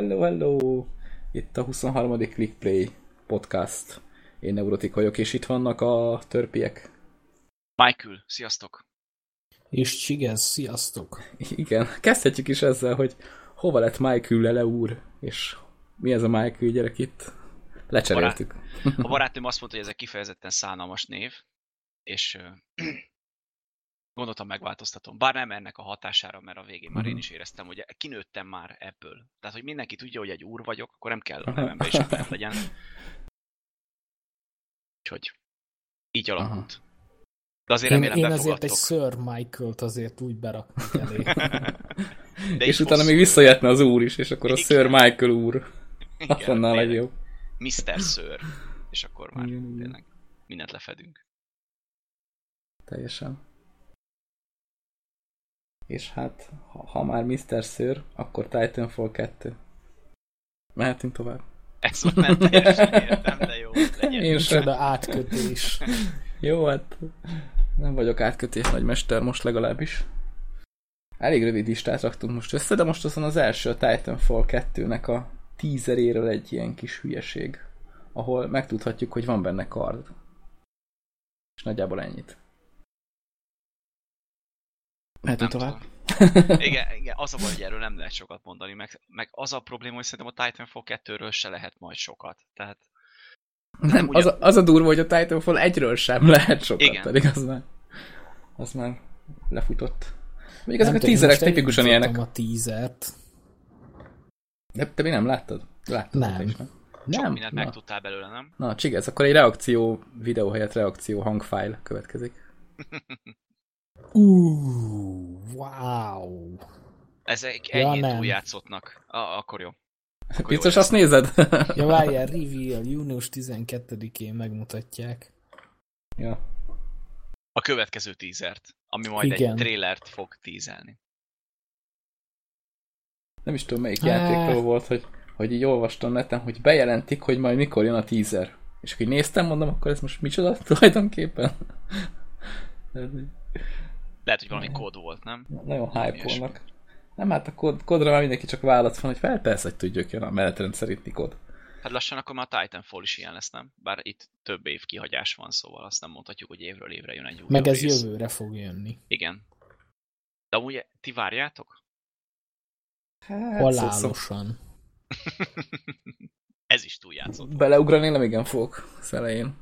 Hello, hello! Itt a 23. Clickplay podcast. Én Neurotik vagyok, és itt vannak a törpiek. Michael, sziasztok! És Csigez, sziasztok! Igen, kezdhetjük is ezzel, hogy hova lett Michael Lele úr, és mi ez a Michael gyerek itt? Lecseréltük. A barátom azt mondta, hogy ez egy kifejezetten szánalmas név, és gondoltam megváltoztatom. Bár nem ennek a hatására, mert a végén már én is éreztem, hogy kinőttem már ebből. Tehát, hogy mindenki tudja, hogy egy úr vagyok, akkor nem kell a nevembe is legyen. Úgyhogy így alakult. De azért Én, remélem én azért egy. Sir Michael-t azért úgy beraknék elé. De és utána még visszajöhetne az úr is, és akkor a Igen. Sir Michael úr. Igen, Az lenne a tényleg. legjobb. Mr. Sir. És akkor már igen. tényleg mindent lefedünk. Teljesen. És hát, ha, ha már Mr. Sir, akkor Titanfall 2. Mehetünk tovább. Ez már nem teljesen értem, de jó, legyen. Én sem. Átkötés. Jó, hát nem vagyok átkötés nagymester most legalábbis. Elég rövid listát raktunk most össze, de most azon az első a Titanfall 2-nek a teaseréről egy ilyen kis hülyeség, ahol megtudhatjuk, hogy van benne kard. És nagyjából ennyit. Mehetünk Nem tovább? Igen, igen, az a baj, hogy erről nem lehet sokat mondani, meg, meg az a probléma, hogy szerintem a Titanfall 2-ről se lehet majd sokat. Tehát Nem, ugyan- az, a, az a durva, hogy a Titanfall egyről sem lehet sokat, Igen. pedig az már, az már lefutott. Mondjuk ezek a tudom, most tipikusan ilyenek. a teasert. De te mi nem láttad? Láttad Nem. is, nem? sok Nem? mindent Na. megtudtál belőle, nem? Na, csigez, akkor egy reakció videó helyett reakció hangfájl következik. Uh, wow. Ezek Ja, ennyit nem. túljátszottnak. Ah, akkor jó. Akkor Biztos jó azt nézed? Ja, várjál, reveal, június 12-én megmutatják. ja. A következő teasert, ami majd Igen. egy trailert fog teaselni. Nem is tudom melyik játékról volt, hogy, hogy így olvastam neten, hogy bejelentik, hogy majd mikor jön a teaser. És akkor néztem, mondom, akkor ez most micsoda tulajdonképpen? Lehet, hogy valami kód volt, nem? Nagyon hype-olnak. Nem, hát a kód, kódra már mindenki csak válasz van, hogy fel, persze, hogy tudjuk, jön a menetrend szerinti kód. Hát lassan akkor már a Titanfall is ilyen lesz, nem? Bár itt több év kihagyás van, szóval azt nem mondhatjuk, hogy évről évre jön egy új Meg ez rész. jövőre fog jönni. Igen. De amúgy ti várjátok? Hát, Halálosan. ez is túljátszott. Beleugrani nem igen fogok az elején.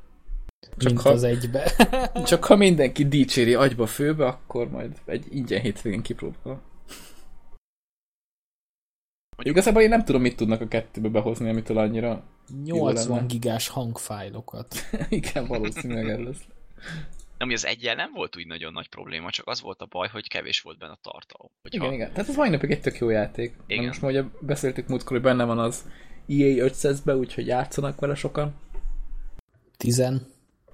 Csak Mint ha, az egybe. csak ha mindenki dicséri agyba főbe, akkor majd egy ingyen hétvégén kipróbálom. Igazából én nem tudom, mit tudnak a kettőbe behozni, amitől annyira 80 lenne. gigás hangfájlokat. igen, valószínűleg ez lesz. Ami az egyel nem volt úgy nagyon nagy probléma, csak az volt a baj, hogy kevés volt benne a tartalom. Hogyha Igen, igen. Tehát ez mai napig egy tök jó játék. Igen. Igen. Most már ugye beszéltük múltkor, hogy benne van az EA 500-be, úgyhogy játszanak vele sokan. Tizen.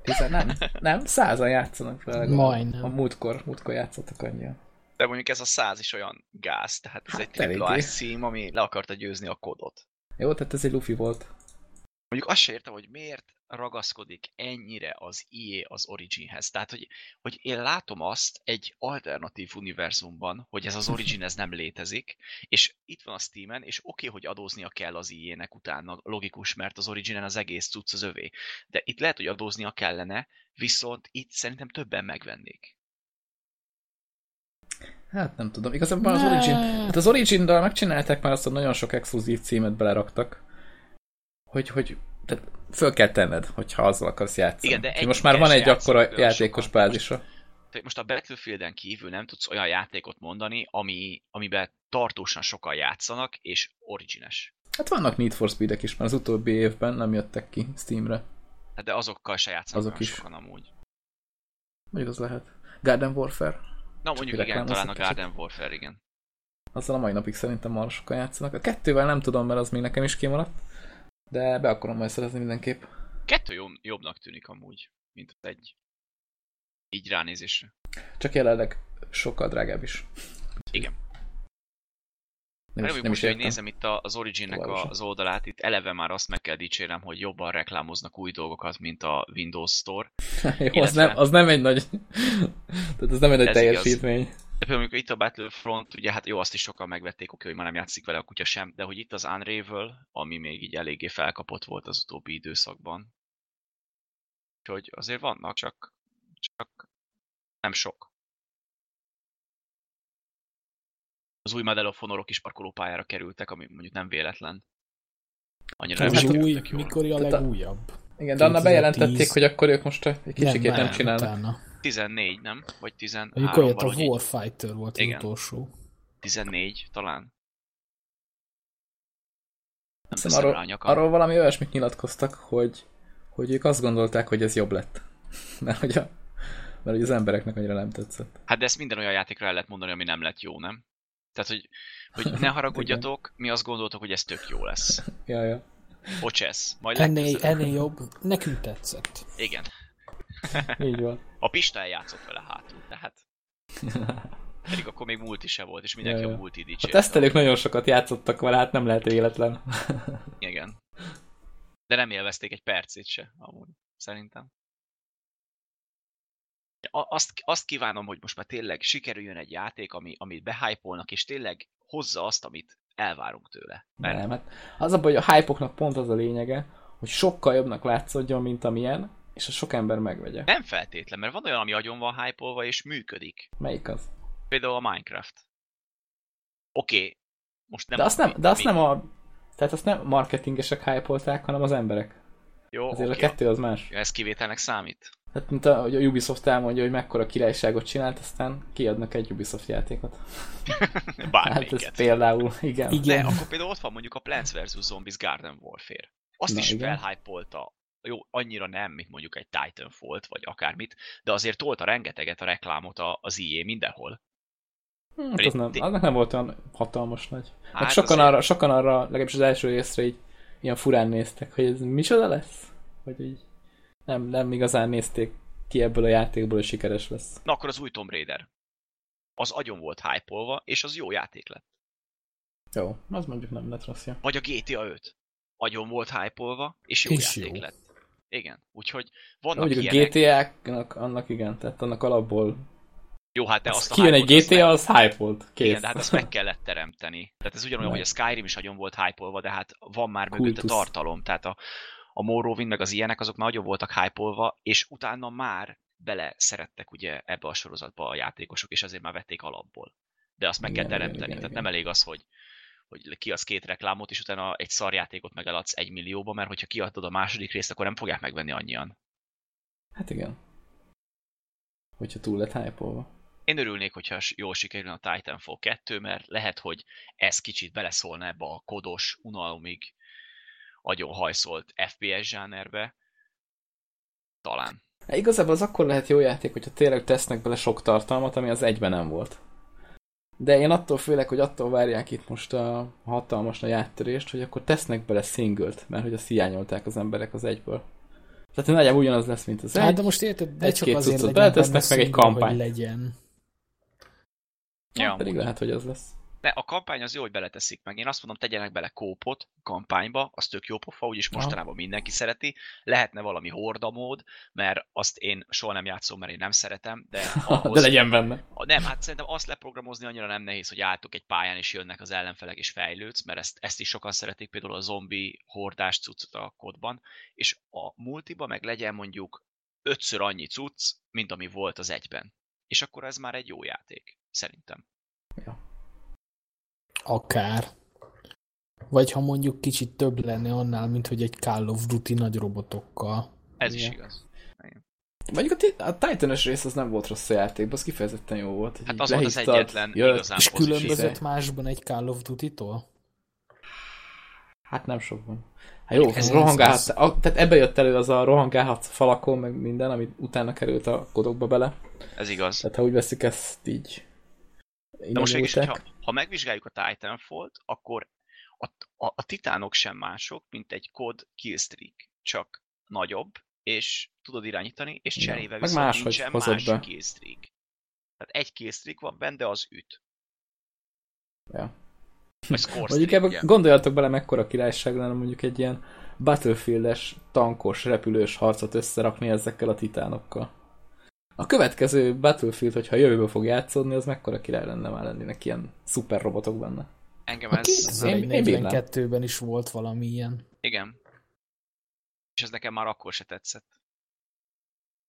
Tizen, nem, nem, százan játszanak vele. Majdnem. A múltkor, múltkor játszottak annyian. De mondjuk ez a száz is olyan gáz, tehát ez Hát egy. A cím, ami le akarta győzni a kodot. Jó, tehát ez egy lufi volt. Mondjuk azt se értem, hogy miért ragaszkodik ennyire az EA az Originhez. Tehát, hogy, hogy én látom azt egy alternatív univerzumban, hogy ez az Origin ez nem létezik, és itt van a Steamen, és oké, okay, hogy adóznia kell az EA-nek utána, logikus, mert az Originen az egész cucc az övé. De itt lehet, hogy adóznia kellene, viszont itt szerintem többen megvennék. Hát nem tudom. Igazából az Origin... Hát az Origin-dal megcsinálták már azt, hogy nagyon sok exkluzív címet beleraktak. Hogy, hogy tehát föl kell tenned, hogyha azzal akarsz játszani. Igen, de egy- most már van egy akkora játékos bázisa. Tehát most a Battlefielden kívül nem tudsz olyan játékot mondani, ami, amiben tartósan sokan játszanak, és origines. Hát vannak Need for Speed-ek is, mert az utóbbi évben nem jöttek ki Steamre. Hát de azokkal se játszanak Azok is. sokan amúgy. Mondjuk az lehet. Garden Warfare. Na mondjuk igen, talán a kicsit. Garden Warfare, igen. Azzal a mai napig szerintem marha sokan játszanak. A kettővel nem tudom, mert az még nekem is kimaradt. De be akarom majd szerezni mindenképp. Kettő jobb, jobbnak tűnik amúgy, mint az egy. Így ránézésre. Csak jelenleg sokkal drágább is. Igen. Nem is, most, nem is hogy nézem itt az Originnek sem. az oldalát, itt eleve már azt meg kell dicsérnem, hogy jobban reklámoznak új dolgokat, mint a Windows Store. Jó, az, illetve- nem, az nem egy nagy... Tehát az nem egy nagy teljesítmény. De például amikor itt a Battlefront, ugye hát jó, azt is sokan megvették, oké, hogy már nem játszik vele a kutya sem, de hogy itt az Unravel, ami még így eléggé felkapott volt az utóbbi időszakban. Úgyhogy azért vannak, csak, csak nem sok. Az új Medal of Honorok is parkolópályára kerültek, ami mondjuk nem véletlen. Annyira nem Az Hát, új, mikor a legújabb? Igen, de annál 2010. bejelentették, hogy akkor ők most egy kicsikét nem, nem csinálnak. Utána. 14, nem? Vagy 13 Amikor jött a így. Warfighter volt az Igen. utolsó. 14 talán. Nem Hiszem, teszem rá a arról, arról valami olyasmit nyilatkoztak, hogy, hogy ők azt gondolták, hogy ez jobb lett. Mert hogy, a, mert hogy az embereknek annyira nem tetszett. Hát de ezt minden olyan játékra el lehet mondani, ami nem lett jó, nem? Tehát, hogy, hogy ne haragudjatok, mi azt gondoltuk, hogy ez tök jó lesz. Ja, ja. Bocsesz, majd Ennél, ennél jobb. Nekünk tetszett. Igen. Így van. A Pista eljátszott vele hátul, tehát. Pedig akkor még multi se volt, és mindenki Ja, a multi A dicsérte. tesztelők nagyon sokat játszottak vele, hát nem lehet véletlen. Igen. De nem élvezték egy percét se, amúgy, szerintem. A- Azt, azt kívánom, hogy most már tényleg sikerüljön egy játék, ami, amit behypolnak, és tényleg hozza azt, amit elvárunk tőle. Mert Nem, hát az a baj, hogy a hype pont az a lényege, hogy sokkal jobbnak látszódjon, mint amilyen, és a sok ember megvegye. nem feltétlen, mert van olyan, ami agyon van hype és működik. Melyik az? Például a Minecraft. Oké, okay, most nem... de azt nem, de azt nem a... Tehát azt nem marketingesek hype hanem az emberek. Jó, Azért oké, a kettő az más. ez kivételnek számít. Hát mint a, hogy a Ubisoft elmondja, hogy mekkora királyságot csinált, aztán kiadnak egy Ubisoft játékot. Hát Bármelyiket. ez például, igen. De Igen. akkor például ott van mondjuk a Plants vs. Zombies Garden Warfare. Azt Na, is felhypolta. Jó, annyira nem, mint mondjuk egy Titanfall-t, vagy akármit, de azért tolta rengeteget a reklámot a- az EA mindenhol. Hm, Hát az nem, aznak nem volt olyan hatalmas nagy. Hát Hát sokan, azért- arra, sokan arra, legalábbis az első részre így ilyen furán néztek, hogy ez micsoda lesz? Hogy így nem, nem igazán nézték ki ebből a játékból, hogy sikeres lesz. Na akkor az új Tomb Raider. Az agyon volt hype és az jó játék lett. Jó, az mondjuk nem lett rosszja. Vagy a GTA 5. Agyon volt hype és jó És játék jó. lett. Igen, úgyhogy Na, vannak mondjuk a ilyenek. GTA-nak annak igen, tehát annak alapból Jó, hát de az azt a kijön egy azt GTA, az hype volt. Kész. Igen, de hát azt meg kellett teremteni. Tehát ez ugyanolyan, hogy a Skyrim is nagyon volt hype de hát van már mögött a Kultusz. tartalom. Tehát a, a Morrowind meg az ilyenek, azok már nagyon voltak hype és utána már bele szerettek ugye ebbe a sorozatba a játékosok, és azért már vették alapból. De azt meg Igen, kell teremteni. igen, Tehát igen. nem elég az, hogy hogy kiadsz két reklámot, és utána egy szarjátékot meg eladsz egy millióba, mert hogyha kiadod a második részt, akkor nem fogják megvenni annyian. Hát igen. Hogyha túl lett hype Én örülnék, hogyha jól sikerül a Titanfall 2, mert lehet, hogy ez kicsit beleszólna ebbe a kodos, unalomig agyon hajszolt FPS zsánerbe. Talán. Hát igazából az akkor lehet jó játék, hogyha tényleg tesznek bele sok tartalmat, ami az egyben nem volt. De én attól félek, hogy attól várják itt most a hatalmas nagy áttörést, hogy akkor tesznek bele singlet, mert hogy azt hiányolták az emberek az egyből. Tehát nagyjából ugyanaz lesz, mint az egy. Hát de most érted, de csak egy-két azért legyen beletesznek, meg egy kampány. legyen. ja, pedig lehet, hogy az lesz. De a kampány az jó, hogy beleteszik meg. Én azt mondom, tegyenek bele kópot kampányba, az tök jó pofa, úgyis mostanában mindenki szereti. Lehetne valami horda mód, mert azt én soha nem játszom, mert én nem szeretem, de ahhoz, De legyen benne. Nem, hát szerintem azt leprogramozni annyira nem nehéz, hogy álltok egy pályán, és jönnek az ellenfelek, és fejlődsz, mert ezt, ezt is sokan szeretik, például a zombi hordás cuccot a kodban, és a multiba meg legyen mondjuk ötször annyi cucc, mint ami volt az egyben. És akkor ez már egy jó játék, szerintem. Akár. Vagy ha mondjuk kicsit több lenne annál, mint hogy egy Call of Duty nagy robotokkal. Ez is Igen. igaz. Mondjuk a, a Titan-es rész az nem volt rossz a játékban, az kifejezetten jó volt. Hát az volt az egyetlen jött, igazán És különbözött másban egy Call of Duty-tól? Hát nem sokban. Hát jó, ez- rohangálhat, ez- a, tehát ebbe jött elő az a rohangálhat falakon, meg minden, amit utána került a kodokba bele. Ez igaz. Tehát ha úgy veszik ezt így... De most mégis, hogyha, ha megvizsgáljuk a Titanfall-t, akkor a, a, a titánok sem mások, mint egy kod killstreak, csak nagyobb, és tudod irányítani, és cserébe viszont máshogy nincsen hozod más be. killstreak. Tehát egy killstreak van benne, de az üt. Ja. Mondjuk streak, ebbe ugye? gondoljatok bele, mekkora királyság lenne mondjuk egy ilyen Battlefield-es, tankos, repülős harcot összerakni ezekkel a titánokkal. A következő Battlefield, hogyha jövőből fog játszódni, az mekkora király lenne már lennének ilyen szuper robotok benne. Engem A ez... én- én bírnám. 2042-ben is volt valami ilyen. Igen. És ez nekem már akkor se tetszett.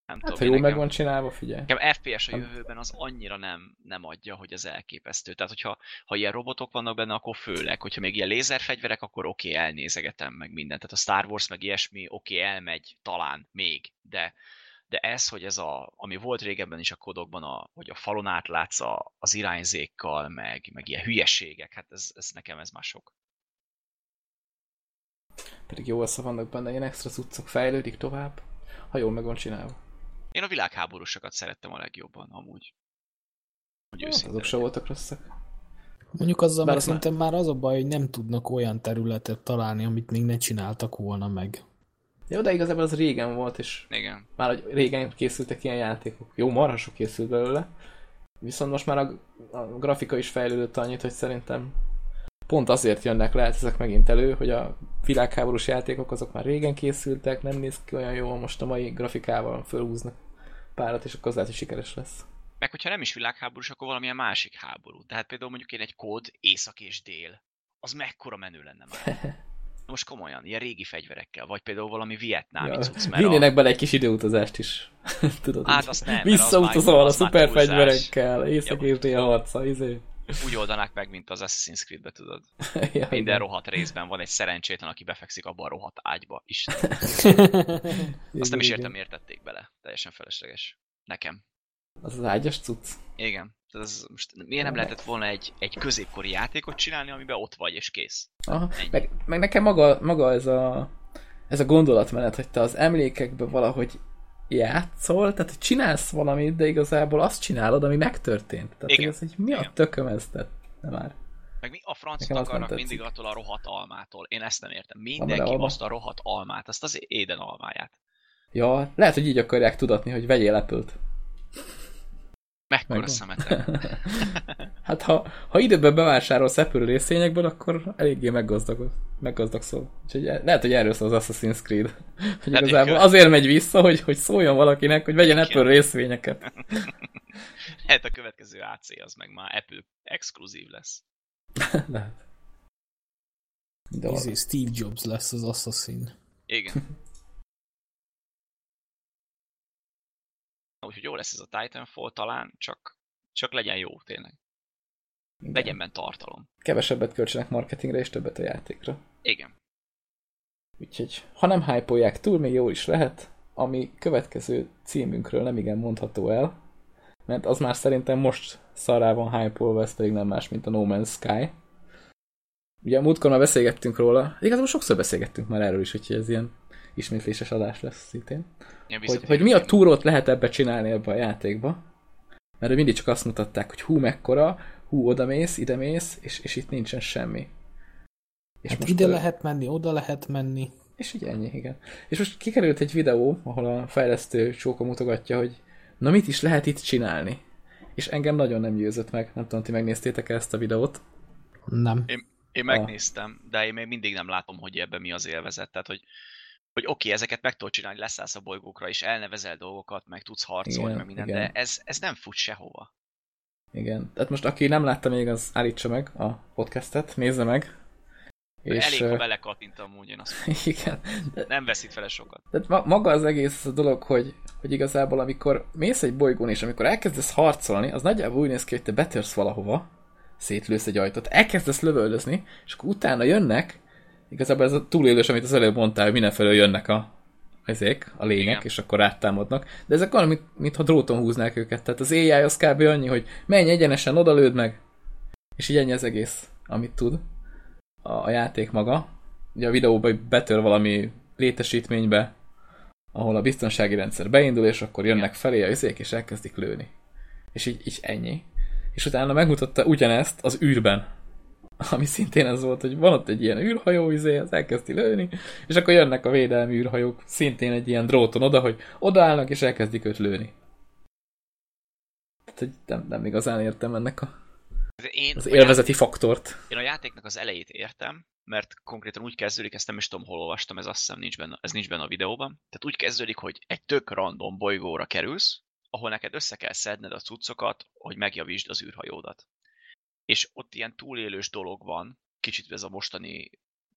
Nem Hát, ha tudom, jól én meg van csinálva, figyelj. nekem FPS a jövőben az annyira nem, nem adja, hogy az elképesztő. Tehát, hogyha ha ilyen robotok vannak benne, akkor főleg, hogyha még ilyen lézerfegyverek, akkor oké, okay, elnézegetem meg mindent. Tehát a Star Wars meg ilyesmi, oké, okay, elmegy, talán még, de de ez, hogy ez a, ami volt régebben is a kodokban, a, hogy a falon átlátsz a, az irányzékkal, meg, meg ilyen hülyeségek, hát ez, ez nekem ez már sok. Pedig jó össze vannak benne, ilyen extra cuccok fejlődik tovább, ha jól meg van csinálva. Én a világháborúsokat szerettem a legjobban, amúgy. Hogy Hát, azok se voltak rosszak. Mondjuk azzal Bár meg szerintem már az a baj, hogy nem tudnak olyan területet találni, amit még ne csináltak volna meg. Jó, de igazából az régen volt, és Igen. már hogy régen készültek ilyen játékok. Jó, marha sok készült belőle. Viszont most már a, a grafika is fejlődött annyit, hogy szerintem pont azért jönnek lehet ezek megint elő, hogy a világháborús játékok azok már régen készültek, nem néz ki olyan jól, most a mai grafikával fölhúznak párat, és akkor az lehet, hogy sikeres lesz. Meg hogyha nem is világháborús, akkor valamilyen másik háború. Tehát például mondjuk én egy kód észak és dél. Az mekkora menő lenne már. Most komolyan, ilyen régi fegyverekkel, vagy például valami vietnámi Ja, cucc, Vinnének a... bele egy kis időutazást is. Tudod, Hát azt nem, az Visszautazol a az már szuper túlzás. fegyverekkel, észak és dél harca, izé. úgy oldanák meg, mint az Assassin's Creed-be, tudod. ja, Minden igen. rohadt részben van egy szerencsétlen, aki befekszik abba a rohadt ágyba. Isten. Igen, Azt nem is értem, miért tették bele. Teljesen felesleges. Nekem. Az az ágyas cucc. Igen. Tehát ez most miért nem lehetett volna egy, egy középkori játékot csinálni, amiben ott vagy és kész? Aha. Ennyi. Meg, meg nekem maga, maga ez a ez a gondolatmenet, hogy te az emlékekben valahogy játszol, tehát hogy csinálsz valamit, de igazából azt csinálod, ami megtörtént. Tehát Igen. Ez, hogy mi a Igen. tököm ez? Nem már. Meg mi a francot akarnak mindig attól a rohadt almától? Én ezt nem értem. Mindenki alma? azt a rohadt almát, azt az éden almáját. Ja, lehet, hogy így akarják tudatni, hogy vegyél Apple-t. Mekkora Megvan. szemetek. Hát ha, ha időben bevásárolsz Apple részvényekből, akkor eléggé meggazdagod. Meggazdagszol. Úgyhogy e- lehet, hogy erről szól az Assassin's Creed. Hogy Hát igazából azért megy vissza, hogy, hogy szóljon valakinek, hogy vegyen Igen. Apple részvényeket. Hát a következő AC az meg már Apple exkluzív lesz. lehet. Izé, Steve Jobs lesz az Assassin. Igen. Úgyhogy jó lesz ez a Titanfall talán, csak, csak legyen jó tényleg. Legyen benne tartalom. Kevesebbet költsenek marketingre és többet a játékra. Igen. Úgyhogy, ha nem hype túl, még jó is lehet, ami következő címünkről nem igen mondható el, mert az már szerintem most szarrá van hype ez pedig nem más, mint a No Man's Sky. Ugye a múltkor már beszélgettünk róla, igazából sokszor beszélgettünk már erről is, úgyhogy ez ilyen ismétléses adás lesz szintén. Ilyen Hogy, hogy mi a túrót lehet ebbe csinálni ebbe a játékba. Mert mindig csak azt mutatták, hogy hú mekkora, hú odamész, idemész, és, és itt nincsen semmi. És Hát ide ö, lehet menni, oda lehet menni. és ugye ennyi, igen. És most kikerült egy videó, ahol a fejlesztő csóka mutogatja, hogy na mit is lehet itt csinálni. És engem nagyon nem győzött meg. Nem tudom, ti megnéztétek ezt a videót. Nem. Én megnéztem, de én még mindig nem látom, hogy ebben mi az élvezet. Tehát, hogy, hogy oké, okay, ezeket meg tudod csinálni, leszállsz a bolygókra, és elnevezel dolgokat, meg tudsz harcolni, Igen, meg minden, igen. de ez, ez nem fut sehova. Igen. Tehát most aki nem látta még, az állítsa meg a podcastet, nézze meg. És, Elég, ha belekatint amúgy, én azt mondom, igen. nem veszít vele sokat. Tehát ma- maga az egész a dolog, hogy, hogy igazából amikor mész egy bolygón, és amikor elkezdesz harcolni, az nagyjából úgy néz ki, hogy te betörsz valahova, szétlősz egy ajtót, elkezdesz lövöldözni, és akkor utána jönnek, igazából ez a túlélős, amit az előbb mondtál, hogy mindenfelől jönnek a, ezek, a lények, Igen. és akkor rátámadnak. De ezek olyan, mint, mintha dróton húznák őket. Tehát az AI az kb. annyi, hogy menj egyenesen, odalőd meg, és így ennyi az egész, amit tud a, a játék maga. Ugye a videóban betör valami létesítménybe, ahol a biztonsági rendszer beindul, és akkor jönnek felé a izék, és elkezdik lőni. És így, így ennyi. És utána megmutatta ugyanezt az űrben. Ami szintén ez volt, hogy van ott egy ilyen űrhajó, izé, az elkezdi lőni, és akkor jönnek a védelmi űrhajók szintén egy ilyen dróton oda, hogy odaállnak, és elkezdik őt lőni. Tehát, hogy nem, nem igazán értem ennek a, Én, az élvezeti faktort. Én a játéknak az elejét értem, mert konkrétan úgy kezdődik, ezt nem is tudom, hol olvastam, ez azt hiszem nincs benne, ez nincs benne a videóban. Tehát úgy kezdődik, hogy egy tök random bolygóra kerülsz, ahol neked össze kell szedned a cuccokat, hogy megjavítsd az űrhajódat. És ott ilyen túlélős dolog van, kicsit ez a mostani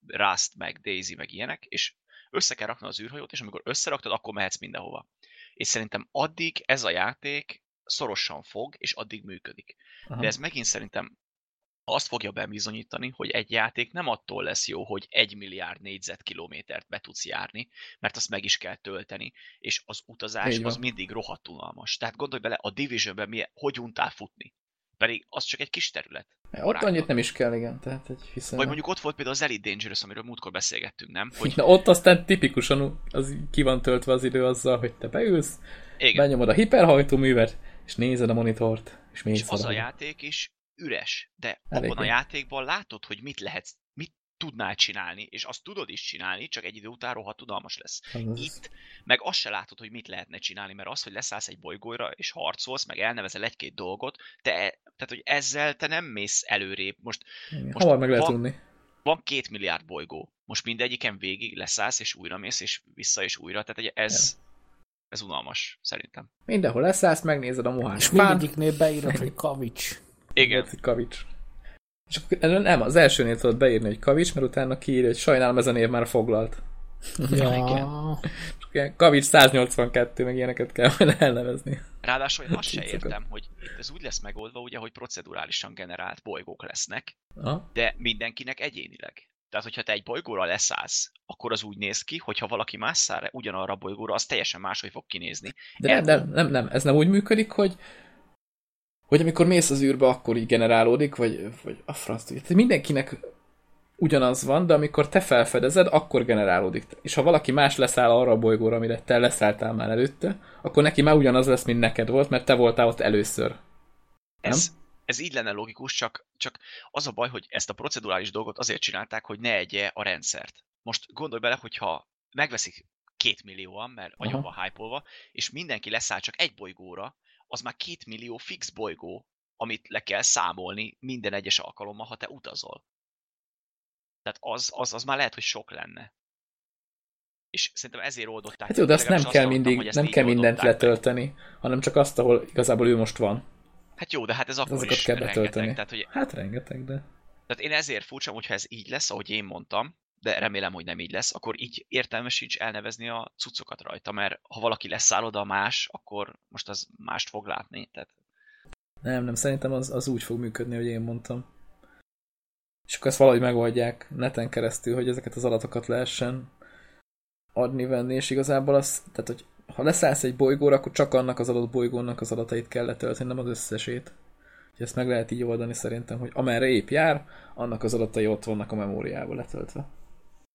Rust, meg Daisy, meg ilyenek, és össze kell raknod az űrhajót, és amikor összeraktad, akkor mehetsz mindenhova. És szerintem addig ez a játék szorosan fog, és addig működik. Aha. De ez megint szerintem azt fogja bebizonyítani, hogy egy játék nem attól lesz jó, hogy egy milliárd négyzetkilométert be tudsz járni, mert azt meg is kell tölteni, és az utazás Így az mindig rohadt unalmas. Tehát gondolj bele, a Divisionben milyen, hogy untál futni. Pedig az csak egy kis terület. Ott annyit nem is kell, igen. Tehát egy hiszen... Vagy mondjuk ott volt például az Elite Dangerous, amiről múltkor beszélgettünk, nem? Hogy Na ott aztán tipikusan az ki van töltve az idő azzal, hogy te beülsz, igen, benyomod a hiperhajtóművet, és nézed a monitort, és mész és az a játék is üres, de Elég abban a játékban látod, hogy mit lehet, tudnál csinálni, és azt tudod is csinálni, csak egy idő után rohadt unalmas lesz. Azaz. Itt meg azt se látod, hogy mit lehetne csinálni, mert az, hogy leszállsz egy bolygóra és harcolsz, meg elnevezel egy-két dolgot, te, tehát, hogy ezzel te nem mész előrébb. Most Igen, most Hamar meg lehet van- unni. van két milliárd bolygó. Most mindegyiken végig leszállsz, és újra mész, és vissza, és újra. Tehát ugye ez, ez unalmas, szerintem. Mindenhol leszállsz, megnézed a mohás És mindegyiknél beírod, hogy kavics. Igen. egy kavics. És akkor nem, az elsőnél tudod beírni, hogy kavics, mert utána kiírja, hogy sajnálom, ez a név már foglalt. Ja, Csak ilyen kavics 182, meg ilyeneket kell majd elnevezni. Ráadásul én azt se értem, hogy itt ez úgy lesz megoldva, ugye, hogy procedurálisan generált bolygók lesznek, Aha. de mindenkinek egyénileg. Tehát, hogyha te egy bolygóra leszállsz, akkor az úgy néz ki, hogyha valaki más száll ugyanarra a bolygóra, az teljesen máshogy fog kinézni. De nem, nem, nem, nem, ez nem úgy működik, hogy hogy amikor mész az űrbe, akkor így generálódik, vagy, vagy a franc tudja. Tehát mindenkinek ugyanaz van, de amikor te felfedezed, akkor generálódik. És ha valaki más leszáll arra a bolygóra, amire te leszálltál már előtte, akkor neki már ugyanaz lesz, mint neked volt, mert te voltál ott először. Ez, ez így lenne logikus, csak, csak az a baj, hogy ezt a procedurális dolgot azért csinálták, hogy ne egye a rendszert. Most gondolj bele, hogyha megveszik két millióan, mert nagyon van hype és mindenki leszáll csak egy bolygóra, az már két millió fix bolygó, amit le kell számolni minden egyes alkalommal, ha te utazol. Tehát az, az, az már lehet, hogy sok lenne. És szerintem ezért oldották. Hát jó, de azt nem kell hallottam, mindig, ezt nem kell mindent oldották meg. letölteni, hanem csak azt, ahol igazából ő most van. Hát jó, de hát ez akkor Azokat is kell rengeteg. Tehát, hogy Hát rengeteg, de... Tehát én ezért furcsa, hogyha ez így lesz, ahogy én mondtam, de remélem, hogy nem így lesz, akkor így értelmes sincs elnevezni a cuccokat rajta, mert ha valaki leszáll oda más, akkor most az mást fog látni. Tehát Nem, nem, szerintem az, az úgy fog működni, hogy én mondtam. És akkor ezt valahogy megoldják neten keresztül, hogy ezeket az adatokat lehessen adni, venni, és igazából az, tehát hogy ha leszállsz egy bolygóra, akkor csak annak az adott bolygónak az adatait kell letölteni, nem az összesét. Úgyhogy ezt meg lehet így oldani szerintem, hogy amerre épp jár, annak az adatai ott vannak a memóriába letöltve.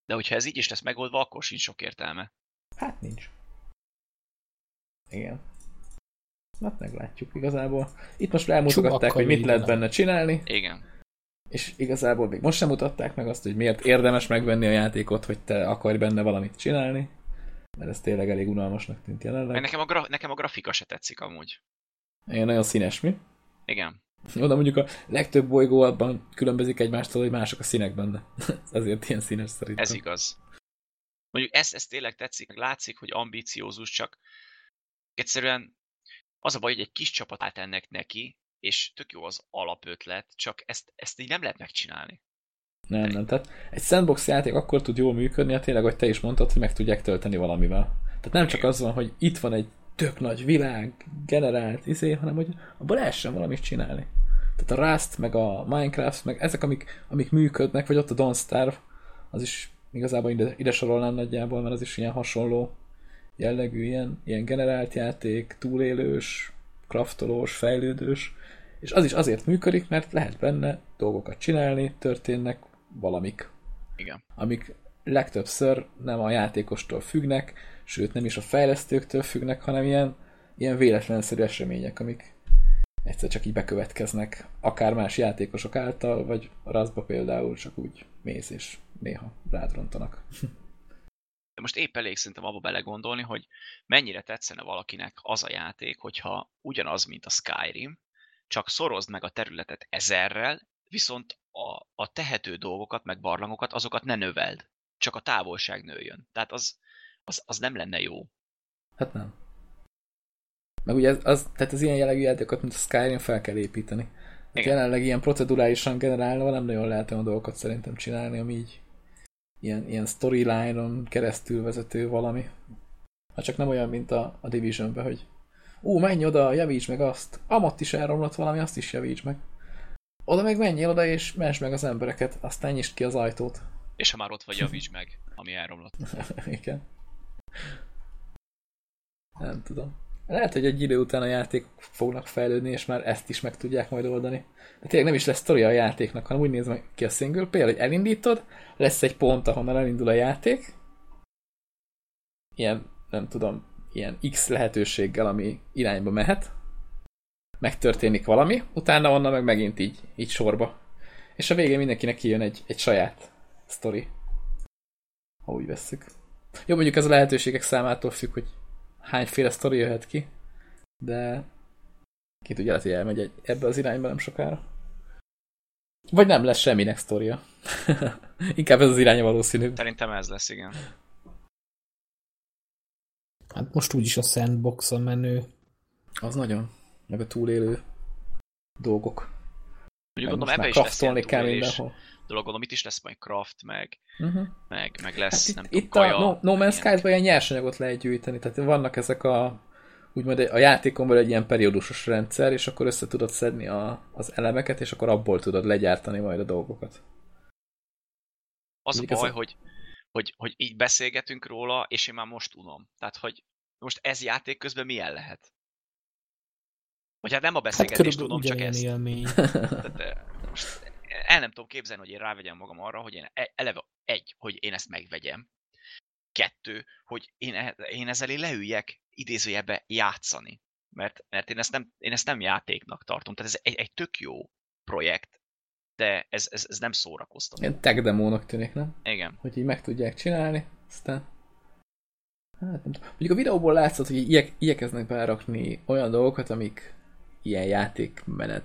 De hogyha ez így is lesz megoldva, akkor sincs sok értelme. Hát nincs. Igen. Hát meglátjuk igazából. Itt most elmutogatták, Csubakkal hogy mit lehet benne csinálni, Igen. és igazából még most sem mutatták meg azt, hogy miért érdemes megvenni a játékot, hogy te akarj benne valamit csinálni, mert ez tényleg elég unalmasnak tűnt Meg jelenleg. nekem a, gra- nekem a grafika se tetszik amúgy. Ilyen nagyon színes, mi? Igen. De mondjuk a legtöbb bolygó abban különbözik egymástól, hogy mások a színek benne. Ezért ilyen színes szerintem. Ez igaz. Mondjuk ez, ez tényleg tetszik, látszik, hogy ambíciózus, csak egyszerűen az a baj, hogy egy kis csapat állt ennek neki, és tök jó az alapötlet, csak ezt, ezt így nem lehet megcsinálni. Nem, nem. Tehát egy sandbox játék akkor tud jól működni, ha tényleg, hogy te is mondtad, hogy meg tudják tölteni valamivel. Tehát nem csak az van, hogy itt van egy tök nagy világ, generált izé, hanem hogy abból lehessen valamit csinálni. Tehát a Rust, meg a Minecraft, meg ezek, amik, amik működnek, vagy ott a Don't Starve, az is igazából ide, ide sorolnám nagyjából, mert az is ilyen hasonló jellegű, ilyen, ilyen generált játék, túlélős, kraftolós, fejlődős, és az is azért működik, mert lehet benne dolgokat csinálni, történnek valamik, Igen. amik legtöbbször nem a játékostól függnek, sőt nem is a fejlesztőktől függnek, hanem ilyen, ilyen véletlenszerű események, amik egyszer csak így bekövetkeznek, akár más játékosok által, vagy a Rustba például csak úgy mész, és néha rádrontanak. De most épp elég szerintem abba belegondolni, hogy mennyire tetszene valakinek az a játék, hogyha ugyanaz, mint a Skyrim, csak szorozd meg a területet ezerrel, viszont a, a tehető dolgokat, meg barlangokat, azokat ne növeld. Csak a távolság nőjön. Tehát az, az, az nem lenne jó. Hát nem. Meg ugye az, az, tehát az ilyen jellegű játékokat, mint a Skyrim fel kell építeni. Igen. jelenleg ilyen procedurálisan generálva nem nagyon lehet olyan dolgokat szerintem csinálni, ami így ilyen, ilyen storyline-on keresztül vezető valami. Ha csak nem olyan, mint a, a division hogy ú, menj oda, javíts meg azt, amat is elromlott valami, azt is javíts meg. Oda meg menjél oda, és mens meg az embereket, aztán nyisd ki az ajtót. És ha már ott vagy, javíts meg, ami elromlott. Igen. Nem tudom. Lehet, hogy egy idő után a játék fognak fejlődni, és már ezt is meg tudják majd oldani. De tényleg nem is lesz sztoria a játéknak, hanem úgy néz meg ki a single player, hogy elindítod, lesz egy pont, ahonnan elindul a játék, ilyen, nem tudom, ilyen X lehetőséggel, ami irányba mehet, megtörténik valami, utána onnan meg megint így, így sorba. És a végén mindenkinek kijön egy, egy saját sztori. Ha úgy vesszük. Jó, mondjuk ez a lehetőségek számától függ, hogy hányféle sztori jöhet ki, de ki tudja, lehet, hogy elmegy egy, ebbe az irányba nem sokára. Vagy nem lesz semminek sztoria. Inkább ez az iránya valószínű. Szerintem ez lesz, igen. Hát most úgyis a sandbox a menő. Az nagyon. Meg a túlélő dolgok. Mondjuk gondolom ebbe is lesz craftolni kell túlélés mindenhol. dolog, gondolom itt is lesz majd craft, meg, Uh-huh. meg, meg lesz, Hát nem itt, tudom, itt kaja. a No, no Man's. Sky-ban ilyen nyersanyagot lehet gyűjteni, tehát vannak ezek a úgymond a játékon belül egy ilyen periódusos rendszer, és akkor össze tudod szedni a, az elemeket, és akkor abból tudod legyártani majd a dolgokat. Az a Mondjuk ez baj, a- hogy, hogy, hogy így beszélgetünk róla, és én már most tudom. Tehát, hogy most ez játék közben milyen lehet? Vagy hát nem a Hát beszélgetést körülbelül tudom, csak ugyanilyen ezt. élmény. Tehát, eh, most el nem tudom képzelni, hogy én rávegyem magam arra, hogy én e- eleve egy, hogy én ezt megvegyem. Kettő, hogy én, e- én ezzel én leüljek idézőjebbe játszani. Mert, mert én, ezt nem, én ezt nem játéknak tartom. Tehát ez egy, egy tök jó projekt, de ez, ez, ez nem szórakoztató. Ilyen tech demónak tűnik, nem? Igen. Hogy így meg tudják csinálni, aztán... Hát nem tudom. Mondjuk a videóból látszott, hogy ilyek, igyekeznek berakni olyan dolgokat, amik ilyen játékmenet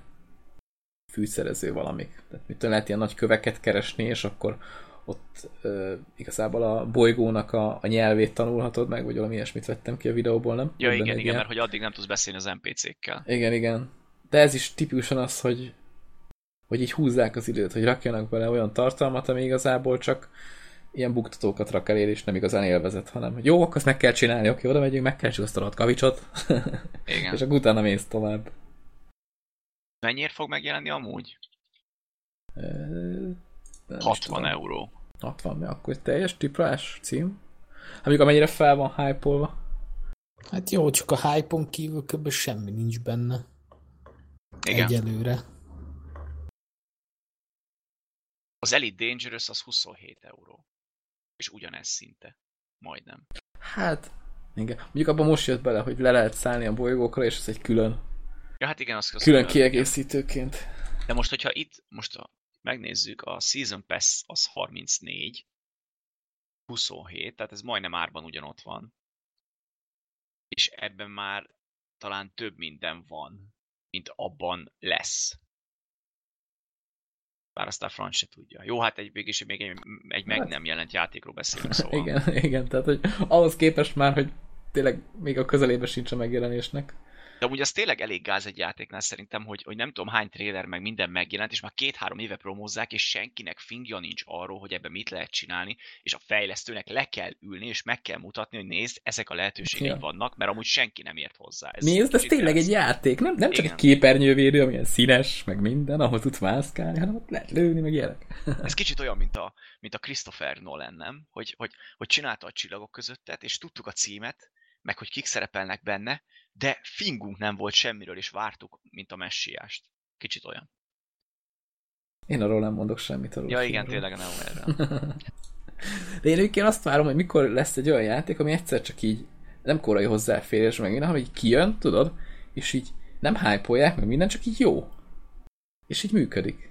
fűszerező valamik. Tehát mit tudom, lehet ilyen nagy köveket keresni, és akkor ott ö, igazából a bolygónak a, a nyelvét tanulhatod meg, vagy valami ilyesmit vettem ki a videóból, nem? Ja, igen, igen, ilyen. mert hogy addig nem tudsz beszélni az NPC-kkel. Igen, igen. De ez is tipikusan az, hogy hogy így húzzák az időt, hogy rakjanak bele olyan tartalmat, ami igazából csak ilyen buktatókat rak elé, és nem igazán élvezet, hanem jó, akkor ezt meg kell csinálni, oké, oda megyünk, megkeresjük azt a kavicsot, Igen. és akkor utána mész tovább. Mennyiért fog megjelenni amúgy? Ö, nem is 60 tudom. euró. 60, mi akkor teljes triplás cím? Hát mondjuk amennyire fel van hype-olva. Hát jó, csak a hype-on kívül kb. semmi nincs benne. Igen. Egyelőre. Az Elite Dangerous az 27 euró. És ugyanez szinte. Majdnem. Hát, igen. Mondjuk abban most jött bele, hogy le lehet szállni a bolygókra, és ez egy külön, Ja, hát igen, az, az külön kiegészítőként. De most, hogyha itt, most a, megnézzük, a Season Pass az 34, 27, tehát ez majdnem árban ugyanott van. És ebben már talán több minden van, mint abban lesz. Bár azt a franc se tudja. Jó, hát egy végig még egy, egy meg Hát. nem jelent játékról beszélünk, szóval. Igen, igen, tehát hogy ahhoz képest már, hogy tényleg még a közelébe sincs a megjelenésnek. De amúgy az tényleg elég gáz egy játéknál szerintem, hogy, hogy nem tudom hány trailer meg minden megjelent, és már két-három éve promózzák, és senkinek fingja nincs arról, hogy ebben mit lehet csinálni, és a fejlesztőnek le kell ülni, és meg kell mutatni, hogy nézd, ezek a lehetőségek Ja. vannak, mert amúgy senki nem ért hozzá. Ez Nézd, ez tényleg egy játék, nem, nem csak Igen. egy képernyővédő, amilyen színes, meg minden, ahol tudsz mászkálni, hanem ott lehet lőni, meg ilyenek. Ez kicsit olyan, mint a, mint a Christopher Nolan, nem? Hogy, hogy, hogy csinálta a csillagok közöttet, és tudtuk a címet, meg hogy kik szerepelnek benne, de fingunk nem volt semmiről, és vártuk, mint a messiást. Kicsit olyan. Én arról nem mondok semmit. Arról Ja igen, tényleg a Neo De én egyébként azt várom, hogy mikor lesz egy olyan játék, ami egyszer csak így nem korai hozzáférés, meg minden, hanem így kijön, tudod, és így nem hype meg minden, csak így jó. És így működik.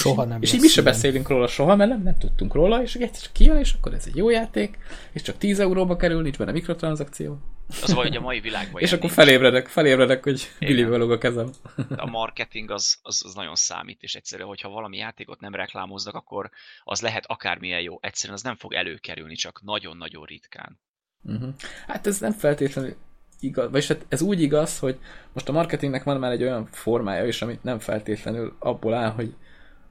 Soha nem és így mi se ilyen. beszélünk róla soha, mert nem, nem tudtunk róla, és egyszer csak kijön, és akkor ez egy jó játék, és csak 10 euróba kerül, nincs benne mikrotranszakció. Az vagy, hogy a mai világban És akkor nincs. felébredek, felébredek, hogy lóg a kezem. a marketing az, az, az nagyon számít, és egyszerűen, hogyha valami játékot nem reklámoznak, akkor az lehet akármilyen jó. Egyszerűen az nem fog előkerülni, csak nagyon-nagyon ritkán. Uh-huh. Hát ez nem feltétlenül igaz, vagyis hát ez úgy igaz, hogy most a marketingnek van már egy olyan formája is, amit nem feltétlenül abból áll, hogy,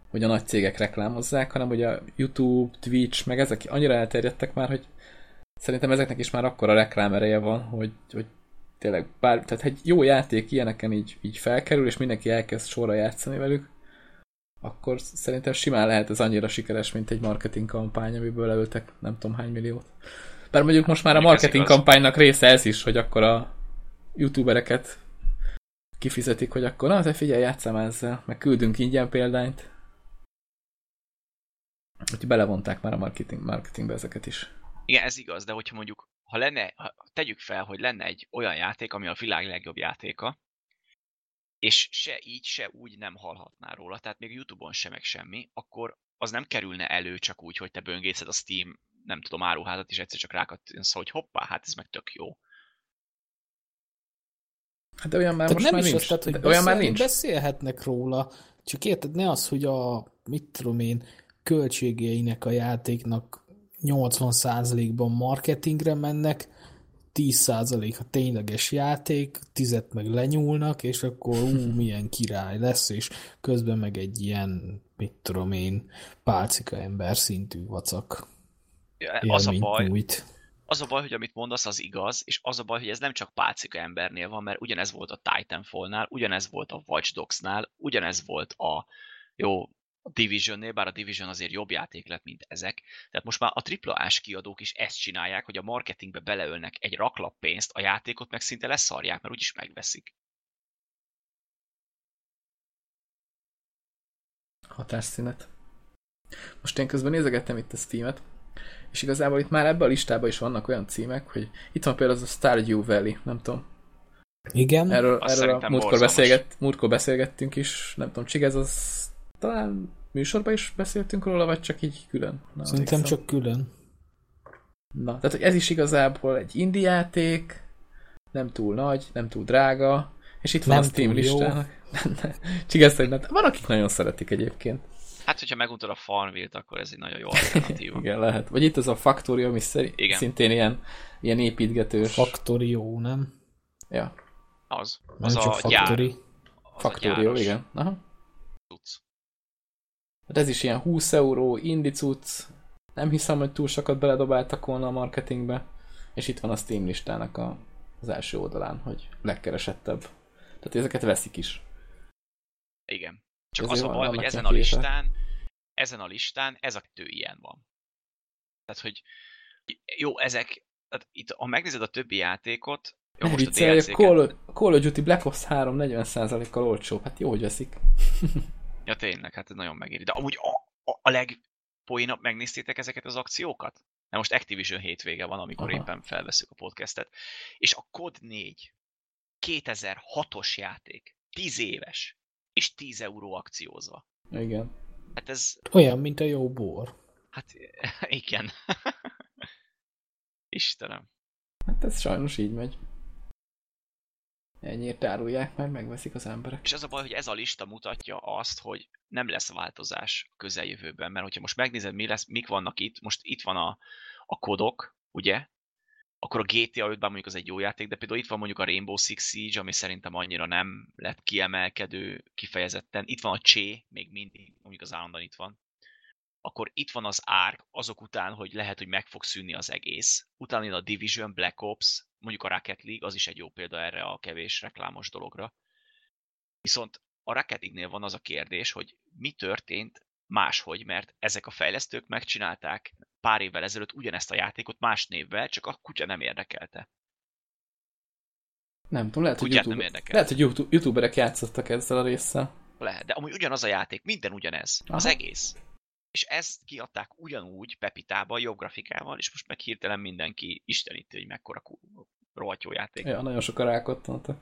hogy a nagy cégek reklámozzák, hanem hogy a YouTube, Twitch, meg ezek annyira elterjedtek már, hogy szerintem ezeknek is már akkora reklámereje van, hogy, hogy tényleg bár, tehát egy jó játék ilyeneken így, így felkerül, és mindenki elkezd sorra játszani velük, akkor szerintem simán lehet ez annyira sikeres, mint egy marketing kampány, amiből leültek nem tudom hány milliót. Bár mondjuk most már a marketing kampánynak része ez is, hogy akkor a youtubereket kifizetik, hogy akkor na, te figyelj, játszam ezzel, meg küldünk ingyen példányt. Úgyhogy belevonták már a marketing, marketingbe ezeket is. Igen, ez igaz, de hogyha mondjuk, ha lenne, ha tegyük fel, hogy lenne egy olyan játék, ami a világ legjobb játéka, és se így, se úgy nem hallhatnál róla, tehát még Youtube-on sem meg semmi, akkor az nem kerülne elő csak úgy, hogy te böngészed a Steam, nem tudom, áruházat, és egyszer csak rákattintsz, hogy hoppá, hát ez meg tök jó. Hát de olyan már Tehát most nem már is nincs. az, tehát, hogy De olyan már beszél- nincs. beszélhetnek róla, csak érted, ne az, hogy a, mit tudom én, költségeinek a játéknak 80%-ban marketingre mennek, 10% a tényleges játék, 10 meg lenyúlnak, és akkor ú, milyen király lesz, és közben meg egy ilyen, mit tudom én, pálcika ember szintű vacak. Az a baj, nyújt. az a baj, hogy amit mondasz, az igaz, és az a baj, hogy ez nem csak pálcika embernél van, mert ugyanez volt a Titanfallnál, ugyanez volt a Watch Dogs-nál, ugyanez volt a jó a Divisionnél, bár a Division azért jobb játék lett, mint ezek. Tehát most már a AAA-s kiadók is ezt csinálják, hogy a marketingbe beleölnek egy raklap pénzt, a játékot meg szinte leszarják, mert úgyis megveszik. Hatásszünet. Most én közben nézegettem itt a Steam-et, és igazából itt már ebben a listában is vannak olyan címek, hogy itt van például az a Stardew Valley, nem tudom. Igen, Erről, Azt erről a múltkor, beszélgett, múltkor beszélgettünk is, nem tudom, Csigez az talán műsorban is beszéltünk róla, vagy csak így külön? Na, szerintem csak külön. Na, tehát ez is igazából egy indie játék, nem túl nagy, nem túl drága, és itt van Nem a Steam jó. listának. Van, akik nagyon szeretik egyébként. Hát, hogyha meguntod a Farmville-t, akkor ez egy nagyon jó alternatíva. Igen, lehet. Vagy itt az a Factorio, ami Igen. szintén ilyen, ilyen építgetős. Factorio, nem? ja, Az. Nem Az csak a gyár. Factory. Az Factorio, a gyáros igen. Aha. cucc. Hát ez is ilyen 20 euró, cucc. Nem hiszem, hogy túl sokat beledobáltak volna a marketingbe. És itt van a Steam listának a, az első oldalán, hogy legkeresettebb. Tehát ezeket veszik is. Igen. Csak Ezért az a baj, hogy ezen a listán, ezen a listán ez a kettő ilyen van. Tehát, hogy jó, ezek, tehát itt, ha megnézed a többi játékot, jó, most a viccelj, a DLC-ket, Call, Call of Duty Black Ops 3 40%-kal olcsóbb. Hát jó, hogy veszik. ja tényleg, hát ez nagyon megéri. De amúgy a, a, a legpoénabb, megnéztétek ezeket az akciókat? Na most Activision hétvége van, amikor Aha. éppen felveszük a podcastet. És a COD 4 2006-os játék, 10 éves, és 10 euró akciózva. Igen. Hát ez, Olyan, mint a jó bor. hát igen. Istenem. Hát ez sajnos így megy. Ennyiért árulják, mert megveszik az emberek. És az a baj, hogy ez a lista mutatja azt, hogy nem lesz változás közeljövőben, mert hogyha most megnézed, mi lesz, mik vannak itt, most itt van a, a kodok, ugye? Akkor a GTA 5 bár mondjuk az egy jó játék, de például itt van mondjuk a Rainbow Six Siege, ami szerintem annyira nem lett kiemelkedő kifejezetten. Itt van a Csé, még mindig, mondjuk az állandóan itt van. Akkor itt van az Ark, azok után, hogy lehet, hogy meg fog szűnni az egész. Utána jön a Division, Black Ops, mondjuk a Rocket League, az is egy jó példa erre a kevés reklámos dologra. Viszont a Rocket League-nél van az a kérdés, hogy mi történt máshogy, mert ezek a fejlesztők megcsinálták pár évvel ezelőtt ugyanezt a játékot más névvel, csak a kutya nem érdekelte. Nem tudom, lehet, hogy, Kutyát nem YouTube, érdekel. lehet, hogy YouTube, youtuberek játszottak ezzel a résszel. Lehet, de amúgy ugyanaz a játék, minden ugyanez. Az Aha. egész. És ezt kiadták ugyanúgy Pepitával, jobb grafikával, és most meg hirtelen mindenki isteníti, hogy mekkora rohadt jó játék. Ja, nagyon sokan rákottantak.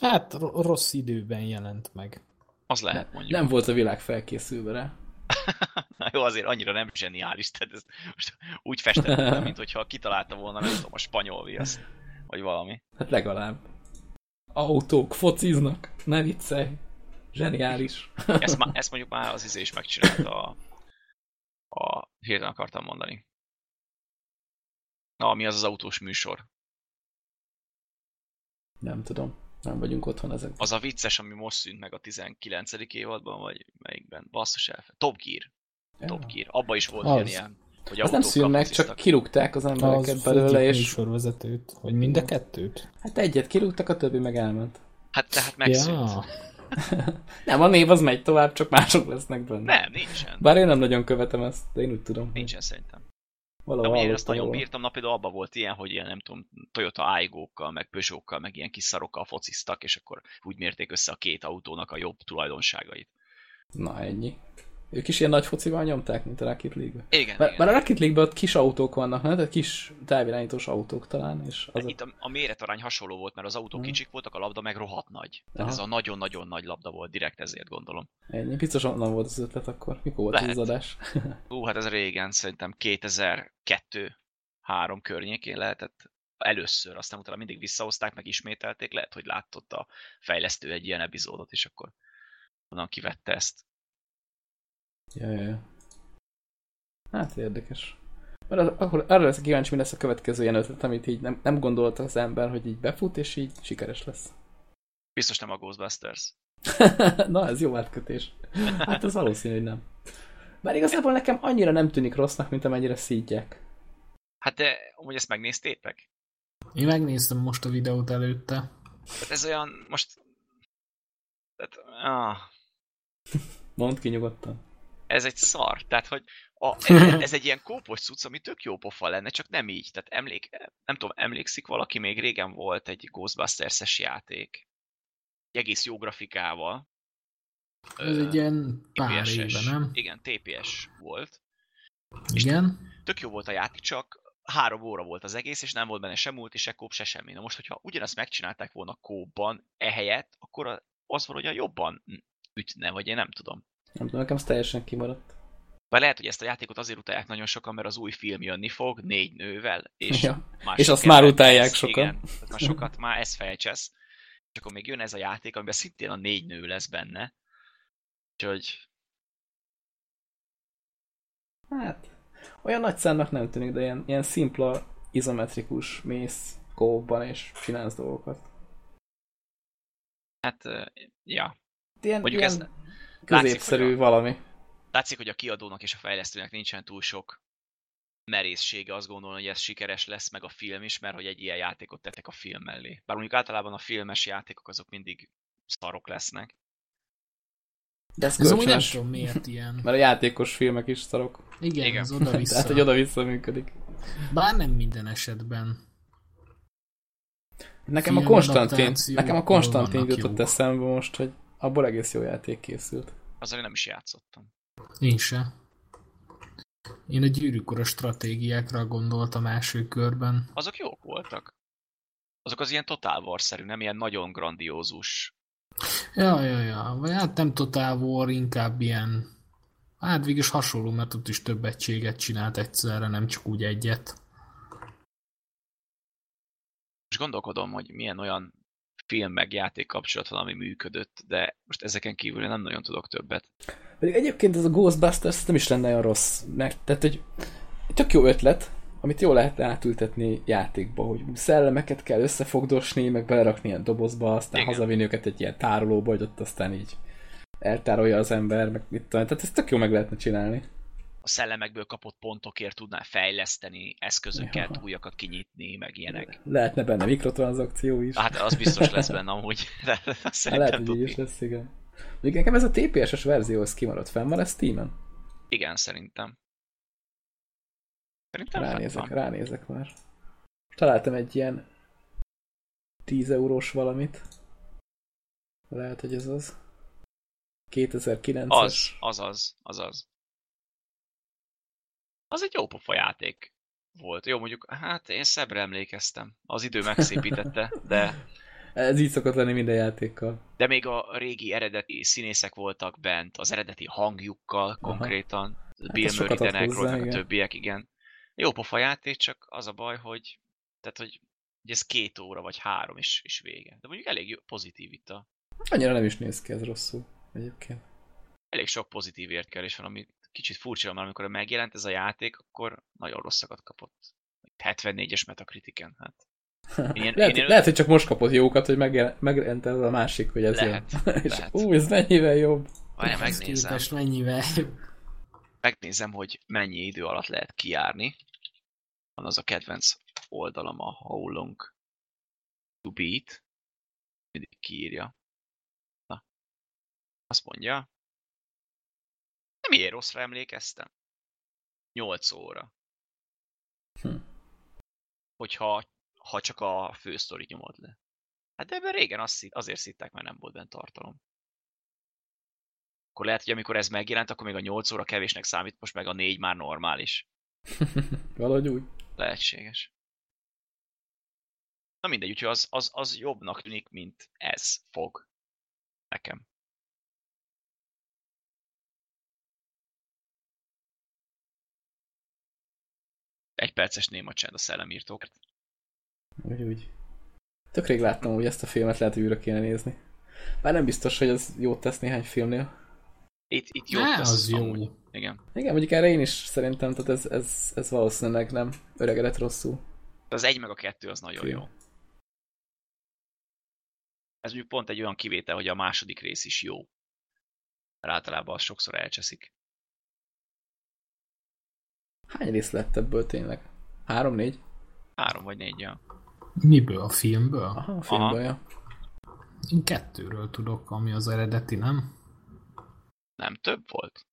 Hát ro- rossz időben jelent meg. Az lehet, mondjuk. nem volt a világ felkészülve rá. Na jó, azért annyira nem zseniális, tehát ez most úgy festettem, mint hogyha kitalálta volna, nem tudom, a spanyol viaszt, vagy valami. Hát legalább. Autók fociznak. Ne viccelj. Zseniális. Ezt, má, ezt mondjuk már az izé is megcsinálta a, a hirtelen akartam mondani. Na, mi az az autós műsor? Nem tudom. Nem vagyunk otthon ezek. Az a vicces, ami most szűnt meg a 19. évadban, vagy melyikben? Basszus el. Top Gear. Top Gear. Abba is volt Az. ilyen, ilyen hogy Az nem autók szűn meg, csak kirúgták az embereket Az belőle, és műsorvezetőt, vagy mind a kettőt? hát egyet kirúgtak, a többi meg elment. Hát tehát megszűnt. Ja, Nem, a név az megy tovább, csak mások lesznek benne. Nem, nincsen. Bár én nem nagyon követem ezt, de én úgy tudom. Nincsen szerintem. Valahol Amúgy én azt hallottam nagyon bírtam, na például abban volt ilyen, hogy ilyen, nem tudom, Toyota Aygo-kkal, meg Peugeot-kkal, meg ilyen kis szarokkal fociztak, és akkor úgy mérték össze a két autónak a jobb tulajdonságait. Na, ennyi. Ők is ilyen nagy focival nyomták, mint a Rocket League-ben. Igen, Mert, igen. mert a Rocket League-ben ott kis autók vannak, nem? Tehát kis távirányítós autók talán, és az Itt a, a méretarány hasonló volt, mert az autók Mhm. kicsik voltak, a labda meg rohadt nagy. Tehát Aha. ez a nagyon-nagyon nagy labda volt, direkt ezért gondolom. ennyi. Biztos onnan volt az ötlet akkor. Mikor volt Lehet. az adás? Ú, hát ez régen, szerintem 2002 három környékén lehetett először, aztán utána mindig visszahozták, meg ismételték, lehet, hogy látott a fejlesztő egy ilyen epizódot, és akkor onnan kivette ezt. Ja, ja, ja. Hát érdekes. Mert az, akkor arra lesz kíváncsi, mi lesz a következő ilyen ötlet, amit így nem, nem gondolta az ember, hogy így befut, és így sikeres lesz. Biztos nem a Ghostbusters. Na, ez jó átkötés. Hát ez valószínű, hogy nem. Bár igazából nekem annyira nem tűnik rossznak, mint amennyire szídják. Hát de, amúgy ezt megnéztétek? én megnéztem most a videót előtte. Tehát ez olyan, most... Tehát, ah, Mondd ki nyugodtan. Ez egy szar. Tehát, hogy a, ez, ez egy ilyen kópos cucc, ami tök jó pofa lenne, csak nem így. Tehát emlék, nem tudom, emlékszik valaki, még régen volt egy Ghostbusters-es játék. Egy egész jó grafikával. Ez Ö, egy ilyen pár éve, nem? Igen, TPS volt. Igen. Tök jó volt a játék, csak három óra volt az egész, és nem volt benne se multi, se kóp, se semmi. Na most, hogyha ugyanazt megcsinálták volna kópban ehelyett, akkor a- az valahogy jobban ütne, vagy én nem tudom. Nem tudom, nekem ez teljesen kimaradt. Bár lehet, hogy ezt a játékot azért utálják nagyon sokan, mert az új film jönni fog, négy nővel, és, Ja. És azt már utálják ez- sokan. Igen, már sokat már ez fejtsesz. És akkor még jön ez a játék, amiben szintén a négy nő lesz benne. Úgyhogy Hát, olyan nagy számnak nem tűnik, de ilyen, ilyen szimpla, izometrikus mész kóban és csinálsz dolgokat. hát, ja. Ilyen, Mondjuk ilyen ez középszerű látszik, valami. Látszik, hogy a kiadónak és a fejlesztőnek nincsen túl sok merészsége azt gondolom, hogy ez sikeres lesz, meg a film is, mert hogy egy ilyen játékot tettek a film mellé. Bár mondjuk általában a filmes játékok azok mindig szarok lesznek. De ez Ez amúgy nem kölcsönös, tudom miért ilyen. mert a játékos filmek is szarok. Igen, Igen. Az oda-vissza. Tehát, hogy oda-vissza működik. Bár nem minden esetben. Nekem a Konstantin, nekem a Konstantin jutott jók. eszembe most, hogy abból egész jó játék készült. Azzal én nem is játszottam. Én se. Én a gyűrűk ura stratégiákra gondoltam első körben. Azok jók voltak. Azok az ilyen Total War-szerű, nem ilyen nagyon grandiózus. Ja, ja, ja. Vagy hát nem Total War, inkább ilyen... Hát végülis hasonló, mert ott is több egységet csinált egyszerre, nem csak úgy egyet. Most gondolkodom, hogy milyen olyan film meg játék kapcsolat van, ami működött, de most ezeken kívül én nem nagyon tudok többet. Pedig egyébként ez a Ghostbusters nem is lenne olyan rossz. Mert, tehát, egy tök jó ötlet, amit jól lehet átültetni játékba, hogy szellemeket kell összefogdosni, meg belerakni ilyen dobozba, aztán Igen. hazavinni őket egy ilyen tárolóba, hogy ott aztán így eltárolja az ember, meg mit tudom. Tehát ezt tök jó meg lehetne csinálni. A szellemekből kapott pontokért tudnál fejleszteni eszközöket, Ja. újakat kinyitni, meg ilyenek. Lehetne benne mikrotranszakció is. Hát az biztos lesz benne amúgy. Hát lehet, hogy így is lesz, igen. Még nekem ez a TPS-es verzió, ez kimaradt fenn, van ez Steam-en? Igen, szerintem. Szerintem Ránézek, van. ránézek már. Találtam egy ilyen 10 eurós valamit. Lehet, hogy ez az. 2009-es. Az, az az, az az. Az egy jó pofa játék volt. Jó, mondjuk, hát én szebbre emlékeztem. Az idő megszépítette, de, Ez így szokott lenni minden játékkal. de még a régi eredeti színészek voltak bent, az eredeti hangjukkal konkrétan. Bill ez Murray, Dan meg a többiek, igen. Jó pofa játék, csak az a baj, hogy tehát, hogy, hogy ez két óra vagy három is, is vége. De mondjuk elég jó, pozitív itt a, Annyira nem is néz ki ez rosszul egyébként. elég sok pozitív értkelés van, ami kicsit furcsa, mert amikor megjelent ez a játék, akkor nagyon rosszakat kapott. 74-es Metacritiken, hát. Én, lehet, én, lehet, hogy csak most kapott jókat, hogy megjelent ez a másik, hogy ez lehet. És lehet. ú, ez mennyivel jobb. Várjál, megnézem. Képest mennyivel Megnézem, hogy mennyi idő alatt lehet kijárni. Van az a kedvenc oldalam a How Long to Beat. Mindig kiírja. Na. Azt mondja. Ilyen rosszra emlékeztem. 8 óra. Hm. Hogyha ha csak a fősztori nyomod le. Hát de ebben régen azt, azért szitták, mert nem volt benne tartalom. Akkor lehet, hogy amikor ez megjelent, akkor még a 8 óra kevésnek számít, most meg a 4 már normális. Valahogy úgy. Lehetséges. Na mindegy, úgyhogy az, az, az jobbnak tűnik, mint ez fog. Nekem. Egy perces néma csend a szellemírtókért. Úgy, úgy. Tök rég láttam, hogy ezt a filmet lehet, hogy újra kéne nézni. Bár nem biztos, hogy ez jót tesz néhány filmnél. Itt, itt jó Á, tesz. az jó. amúgy. Igen. Igen, mondjuk erre én is szerintem, tehát ez, ez, ez valószínűleg nem öregedett rosszul. Az egy meg a kettő az nagyon Film. jó. Ez mondjuk pont egy olyan kivétel, hogy a második rész is jó. Mert általában az sokszor elcseszik. Hány rész lett ebből tényleg? Három, négy? Három vagy négy, ja. Miből? A filmből? Aha, a filmből, ja. Én kettőről tudok, ami az eredeti, nem? Nem több volt?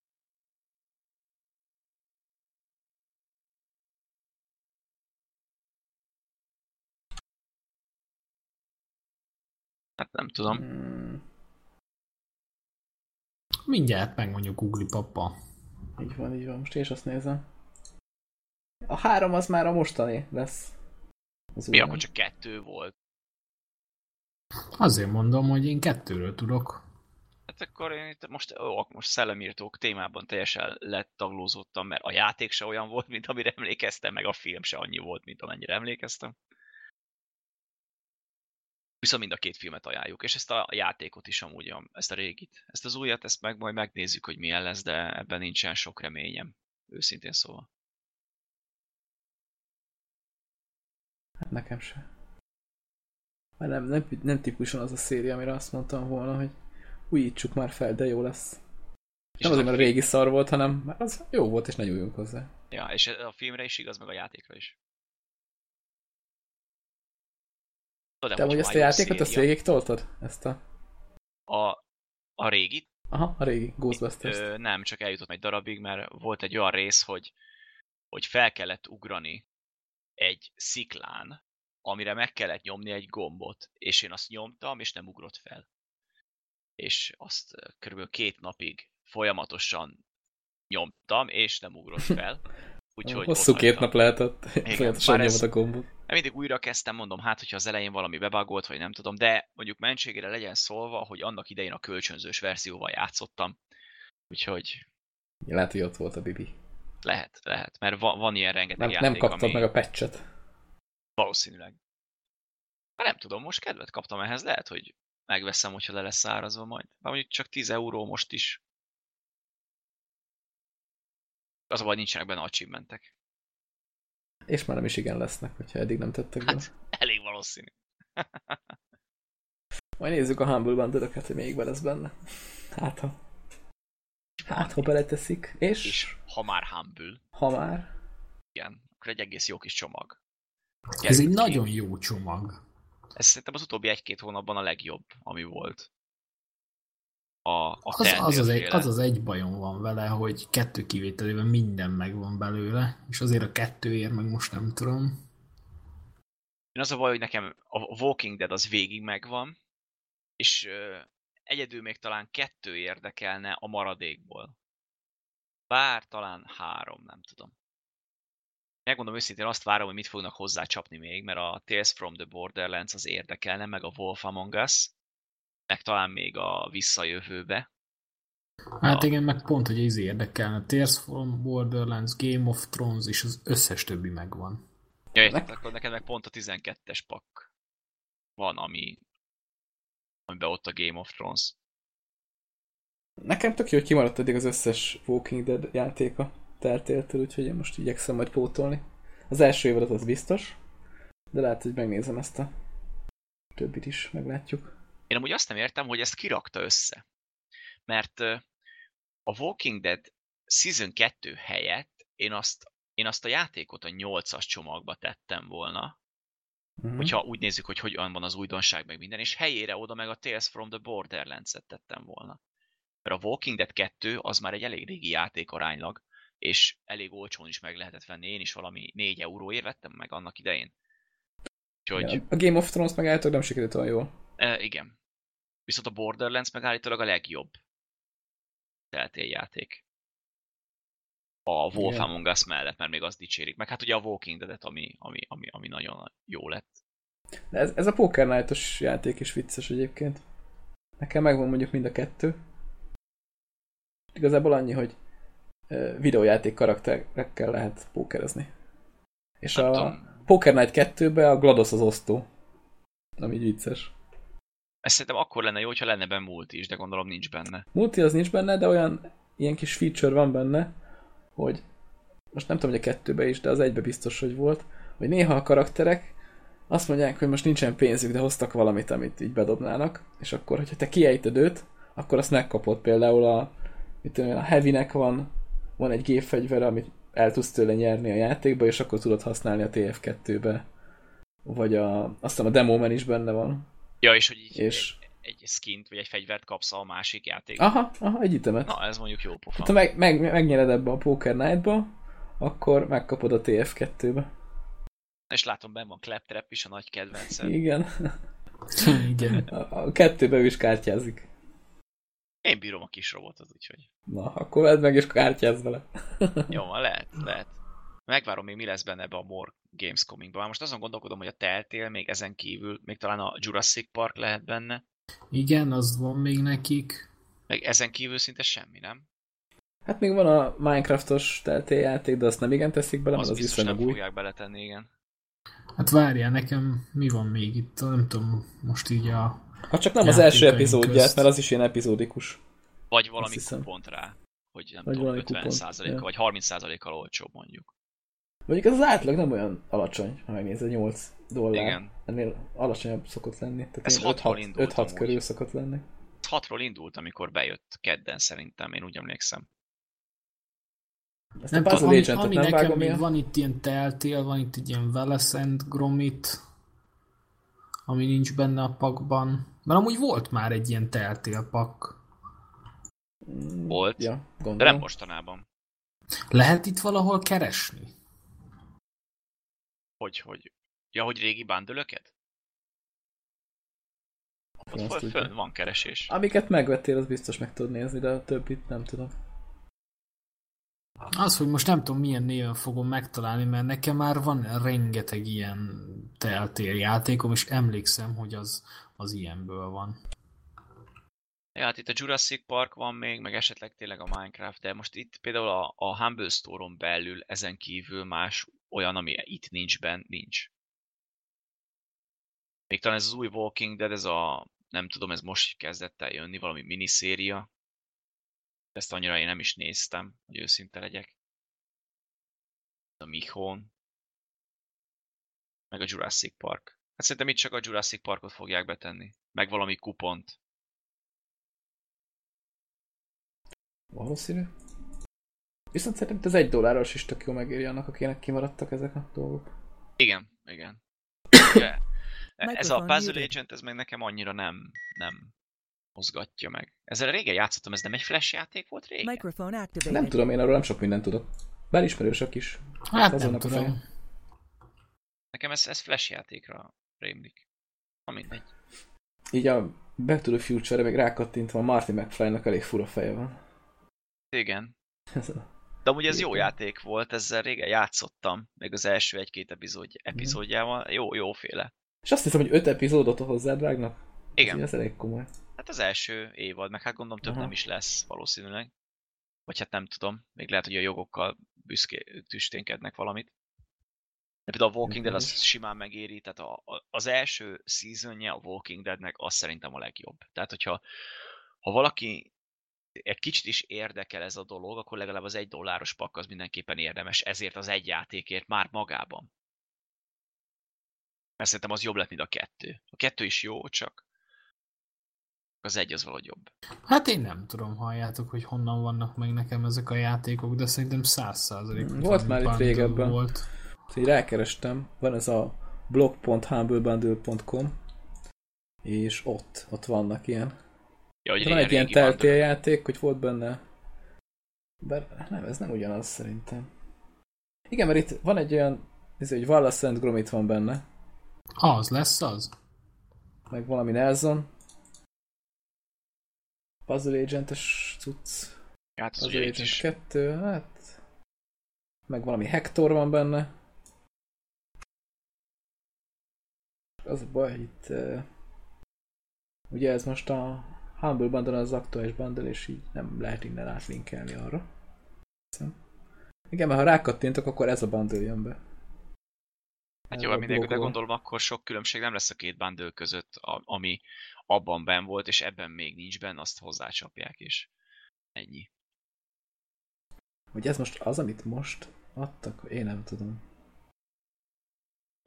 Hát nem tudom. Hmm, Mindjárt megmondjuk Google papa. így van, így van. Most én is azt nézem. A három az már a mostani lesz. Az Mi akkor csak kettő volt? Azért mondom, hogy én kettőről tudok. Hát akkor én itt most, ó, akkor most szellemírtók témában teljesen letaglózottam, mert a játék se olyan volt, mint amire emlékeztem, meg a film se annyi volt, mint amennyire emlékeztem. Viszont mind a két filmet ajánljuk, és ezt a játékot is amúgy, ezt a régit. Ezt az újat, ezt meg majd megnézzük, hogy milyen lesz, de ebben nincsen sok reményem, őszintén szóval. Hát nekem se. Már nem, nem, nem típusan az a széria, amire azt mondtam volna, hogy újítsuk már fel, de jó lesz. És Nem azért, mert a régi szar volt, hanem az jó volt, és ne nyúljunk hozzá. Ja, és a filmre is igaz, meg a játékra is. Tudod, De amúgy hogy ezt a játékot, ezt végig toltad? Ezt a... A, a régit Aha, a régi Ghostbusters. Ö, nem, csak eljutott egy darabig, mert volt egy olyan rész, hogy, hogy fel kellett ugrani egy sziklán, amire meg kellett nyomni egy gombot, és én azt nyomtam, és nem ugrott fel. És azt körülbelül két napig folyamatosan nyomtam, és nem ugrott fel. Úgyhogy Hosszú két nap lehetett. Folyamatosan nyomod a gombot. mindig újra kezdtem, mondom, hát, hogyha az elején valami bebagolt, vagy nem tudom, de mondjuk mentségére legyen szólva, hogy annak idején a kölcsönzős verzióval játszottam. Úgyhogy Lehet, hogy ott volt a Bibi. Lehet, lehet, mert van, van ilyen rengeteg Nem, játék, nem kaptad ami meg a patchet. valószínűleg. Hát nem tudom, most kedvet kaptam ehhez, lehet, hogy megveszem, hogyha le lesz szárazva majd. Bár mondjuk csak 10 euró most is. Az a baj, nincsenek benne achievementek. És már nem is igen lesznek, hogyha eddig nem tettek. Hát, elég valószínű. Majd nézzük a Humble bundle hogy még be lesz benne. Hát ha... Hát ha beleteszik. És, És ha már Humble, ha már... igen, akkor egy egész jó kis csomag. Ez egy ki. nagyon jó csomag. Ez szerintem az utóbbi egy-két hónapban a legjobb, ami volt. A, a Az az, az, egy, az az egy bajom van vele, hogy kettő kivételével minden megvan belőle, és azért a kettőért meg most nem tudom. Én az a baj, hogy nekem a Walking Dead az végig megvan, és egyedül még talán kettő érdekelne a maradékból. Bár talán három, nem tudom. Megmondom őszintén, azt várom, hogy mit fognak hozzá csapni még, mert a Tales from the Borderlands az érdekelne, meg a Wolf Among Us, meg talán még a Visszajövőbe. Hát A- igen, meg pont, hogy ez érdekelne. Tears from Borderlands, Game of Thrones és az összes többi megvan. Ja, érted, akkor neked meg pont a 12-es pak van, ami amiben ott a Game of Thrones. Nekem tök jó, hogy kimaradt eddig az összes Walking Dead játéka Telltale-től, úgyhogy én most igyekszem majd pótolni. Az első évad az biztos, de lehet, hogy megnézem ezt a többit is, meglátjuk. Én amúgy azt nem értem, hogy ezt kirakta össze. Mert a Walking Dead Season 2 helyett én azt, én azt a játékot a 8-as csomagba tettem volna, Uh-huh. hogyha úgy nézzük, hogy hogyan van az újdonság meg minden, és helyére oda meg a Tales from the Borderlands-et tettem volna. Mert a Walking Dead 2 az már egy elég régi játék aránylag, és elég olcsón is meg lehetett venni. Én is valami 4 euróért vettem meg annak idején. Úgyhogy, Ja, a Game of Thrones meg általában nem sikerült olyan jól. e, igen. Viszont a Borderlands meg állítólag a legjobb Telltale játék. A Wolf Igen. Among Us mellett, mert még azt dicsérik. Meg hát ugye a Walking Dead-et, ami, ami, ami, ami nagyon jó lett. De ez, ez a Poker Night-os játék is vicces egyébként. Nekem megvan mondjuk mind a kettő. Igazából annyi, hogy videójáték karakterekkel lehet pókerezni. És Nem a tudom. Poker Night 2-ben a GLaDOS az osztó. Ami vicces. Ez szerintem akkor lenne jó, hogyha lenne benne multi is, de gondolom nincs benne. Multi az nincs benne, de olyan ilyen kis feature van benne, hogy most nem tudom, hogy a kettőbe is, de az egybe biztos, hogy volt, hogy néha a karakterek azt mondják, hogy most nincsen pénzük, de hoztak valamit, amit így bedobnának, és akkor, hogyha te kiejted őt, akkor azt megkapod. Például a, mit tudom, a Heavy-nek van, van egy gépfegyver, amit el tudsz tőle nyerni a játékba, és akkor tudod használni a TF2-be. Vagy a, azt hiszem a Demoman is benne van. Ja, és hogy így És- egy, skint vagy egy fegyvert kapsz a másik játékban. Aha, aha, egy itemet. Na, ez mondjuk jó pofa. Hát, ha meg, meg, megnyered ebbe a Poker Night-ba, akkor megkapod a TF2-be. És látom, benne van Claptrap is, a nagy kedvencem. Igen. Igen. A, a kettőbe is kártyázik. Én bírom a kis robotot, úgyhogy Na, akkor vedd meg és kártyázz vele. jó, van, lehet, lehet. Megvárom még mi lesz benne ebbe a More Gamescomingban. Már most azon gondolkodom, hogy a Telltale még ezen kívül, még talán a Jurassic Park lehet benne, Igen, az van még nekik. meg ezen kívül szinte semmi, nem? Hát még van a Minecraftos Telltale játék, de azt nem igen teszik bele, Az az biztos nem új. fogják beletenni, igen. Hát várjál, nekem mi van még itt? Nem tudom, most így a... Ha csak nem az első epizódját, közt. mert az is ilyen epizódikus. Vagy valami kupont rá, hogy nem Vagy tudom, valami 50 kupont, százaléka, ja. vagy 30 százalékkal olcsóbb mondjuk. Mondjuk ez az átlag nem olyan alacsony, ha megnézed, 8 dollár. Igen. Ennél alacsonyabb szokott lenni. Tehát Ez ilyen hatból 5-6 indult 5-6 amúgy. körül szokott lenni. Ez hatról indult, amikor bejött kedden szerintem, én úgy emlékszem. Ezt Nem a tudom, ami, ami nem nekem még van itt ilyen Telltale, van itt egy ilyen Velecent Gromit, ami nincs benne a pakban. Mert amúgy volt már egy ilyen Telltale pak. Volt, Ja, gondolom. de nem mostanában. Lehet itt valahol keresni? Hogy, hogy... Ja, hogy régi bándölöket? Ott föl, föl van keresés. Amiket megvettél, az biztos meg tudod nézni, de a többit nem tudom. Az, hogy most nem tudom milyen néven fogom megtalálni, mert nekem már van rengeteg ilyen Telltale játékom, és emlékszem, hogy az, az ilyenből van. Ja, hát itt a Jurassic Park van még, meg esetleg tényleg a Minecraft, de most itt például a, a Humble Store-on belül ezen kívül más olyan, ami itt nincs benn, nincs. Még talán ez az új Walking Dead, ez a, nem tudom, ez most kezdett el jönni, valami miniszéria. Ezt annyira én nem is néztem, hogy őszinte legyek. A Michon. Meg a Jurassic Park. Hát szerintem itt csak a Jurassic Parkot fogják betenni. Meg valami kupont. Valószínű. Viszont szerintem az egy dolláros is tök jó megéri annak, akinek kimaradtak ezek a dolgok. Igen, igen. Ugye, ez a Puzzle muted. Agent, ez meg nekem annyira nem, nem mozgatja meg. Ezzel régen játszottam, ez nem egy flash játék volt régen? Nem tudom, én arról nem sok mindent tudok. Belismerősök is. Hát Azon nem a fejem. tudom. Nekem ez, ez flash játékra rémlik. Na mindegy. Így a Back to the Future-re még rákattintva, Marty McFly-nak elég fura feje van. Igen. Ez a- De amúgy ez jó játék volt, ezzel régen játszottam, még az első egy-két epizód, Mhm. epizódjával. Jó, jóféle. És azt hiszem, hogy öt epizódot hozzád vágnak. Igen. Ez elég komoly. Hát az első évad, meg hát gondolom több Aha. nem is lesz valószínűleg. Vagy hát nem tudom, még lehet, hogy a jogokkal büszké tüsténkednek valamit. De például a Walking Dead az simán megéri, tehát a, a, az első seasonje a Walking Deadnek az szerintem a legjobb. Tehát, hogyha ha valaki egy kicsit is érdekel ez a dolog, akkor legalább az egy dolláros pak az mindenképpen érdemes, ezért az egy játékért már magában. Mert szerintem az jobb lett, mint a kettő. A kettő is jó, csak az egy az valahogy jobb. Hát én nem tudom, halljátok, hogy honnan vannak meg nekem ezek a játékok, de szerintem száz százalék. Volt már itt régebben. Volt. Így rákerestem, van ez a blog.humblebundle.com és ott, ott vannak ilyen. Ja, hogy van egy ilyen teltél játék, hogy volt benne bár nem, ez nem ugyanaz szerintem. Igen, mert itt van egy olyan, ez egy Wallace and Gromit van benne. Az lesz az. Meg valami Nelson. Puzzle Agent-es cucc. Hát az Puzzle Agent is. 2, hát... Meg valami Hector van benne. Az a baj, itt... Uh, ugye ez most a Humble Bundle az aktuális bundle, és így nem lehet innen átlinkelni arra. Igen, mert ha rákattintok, akkor ez a bundle jön be. Hát jó, mindenki, de gondolom, akkor sok különbség nem lesz a két bundle között, ami abban ben volt, és ebben még nincs benne, azt hozzácsapják, és ennyi. Hogy ez most az, amit most adtak? Én nem tudom.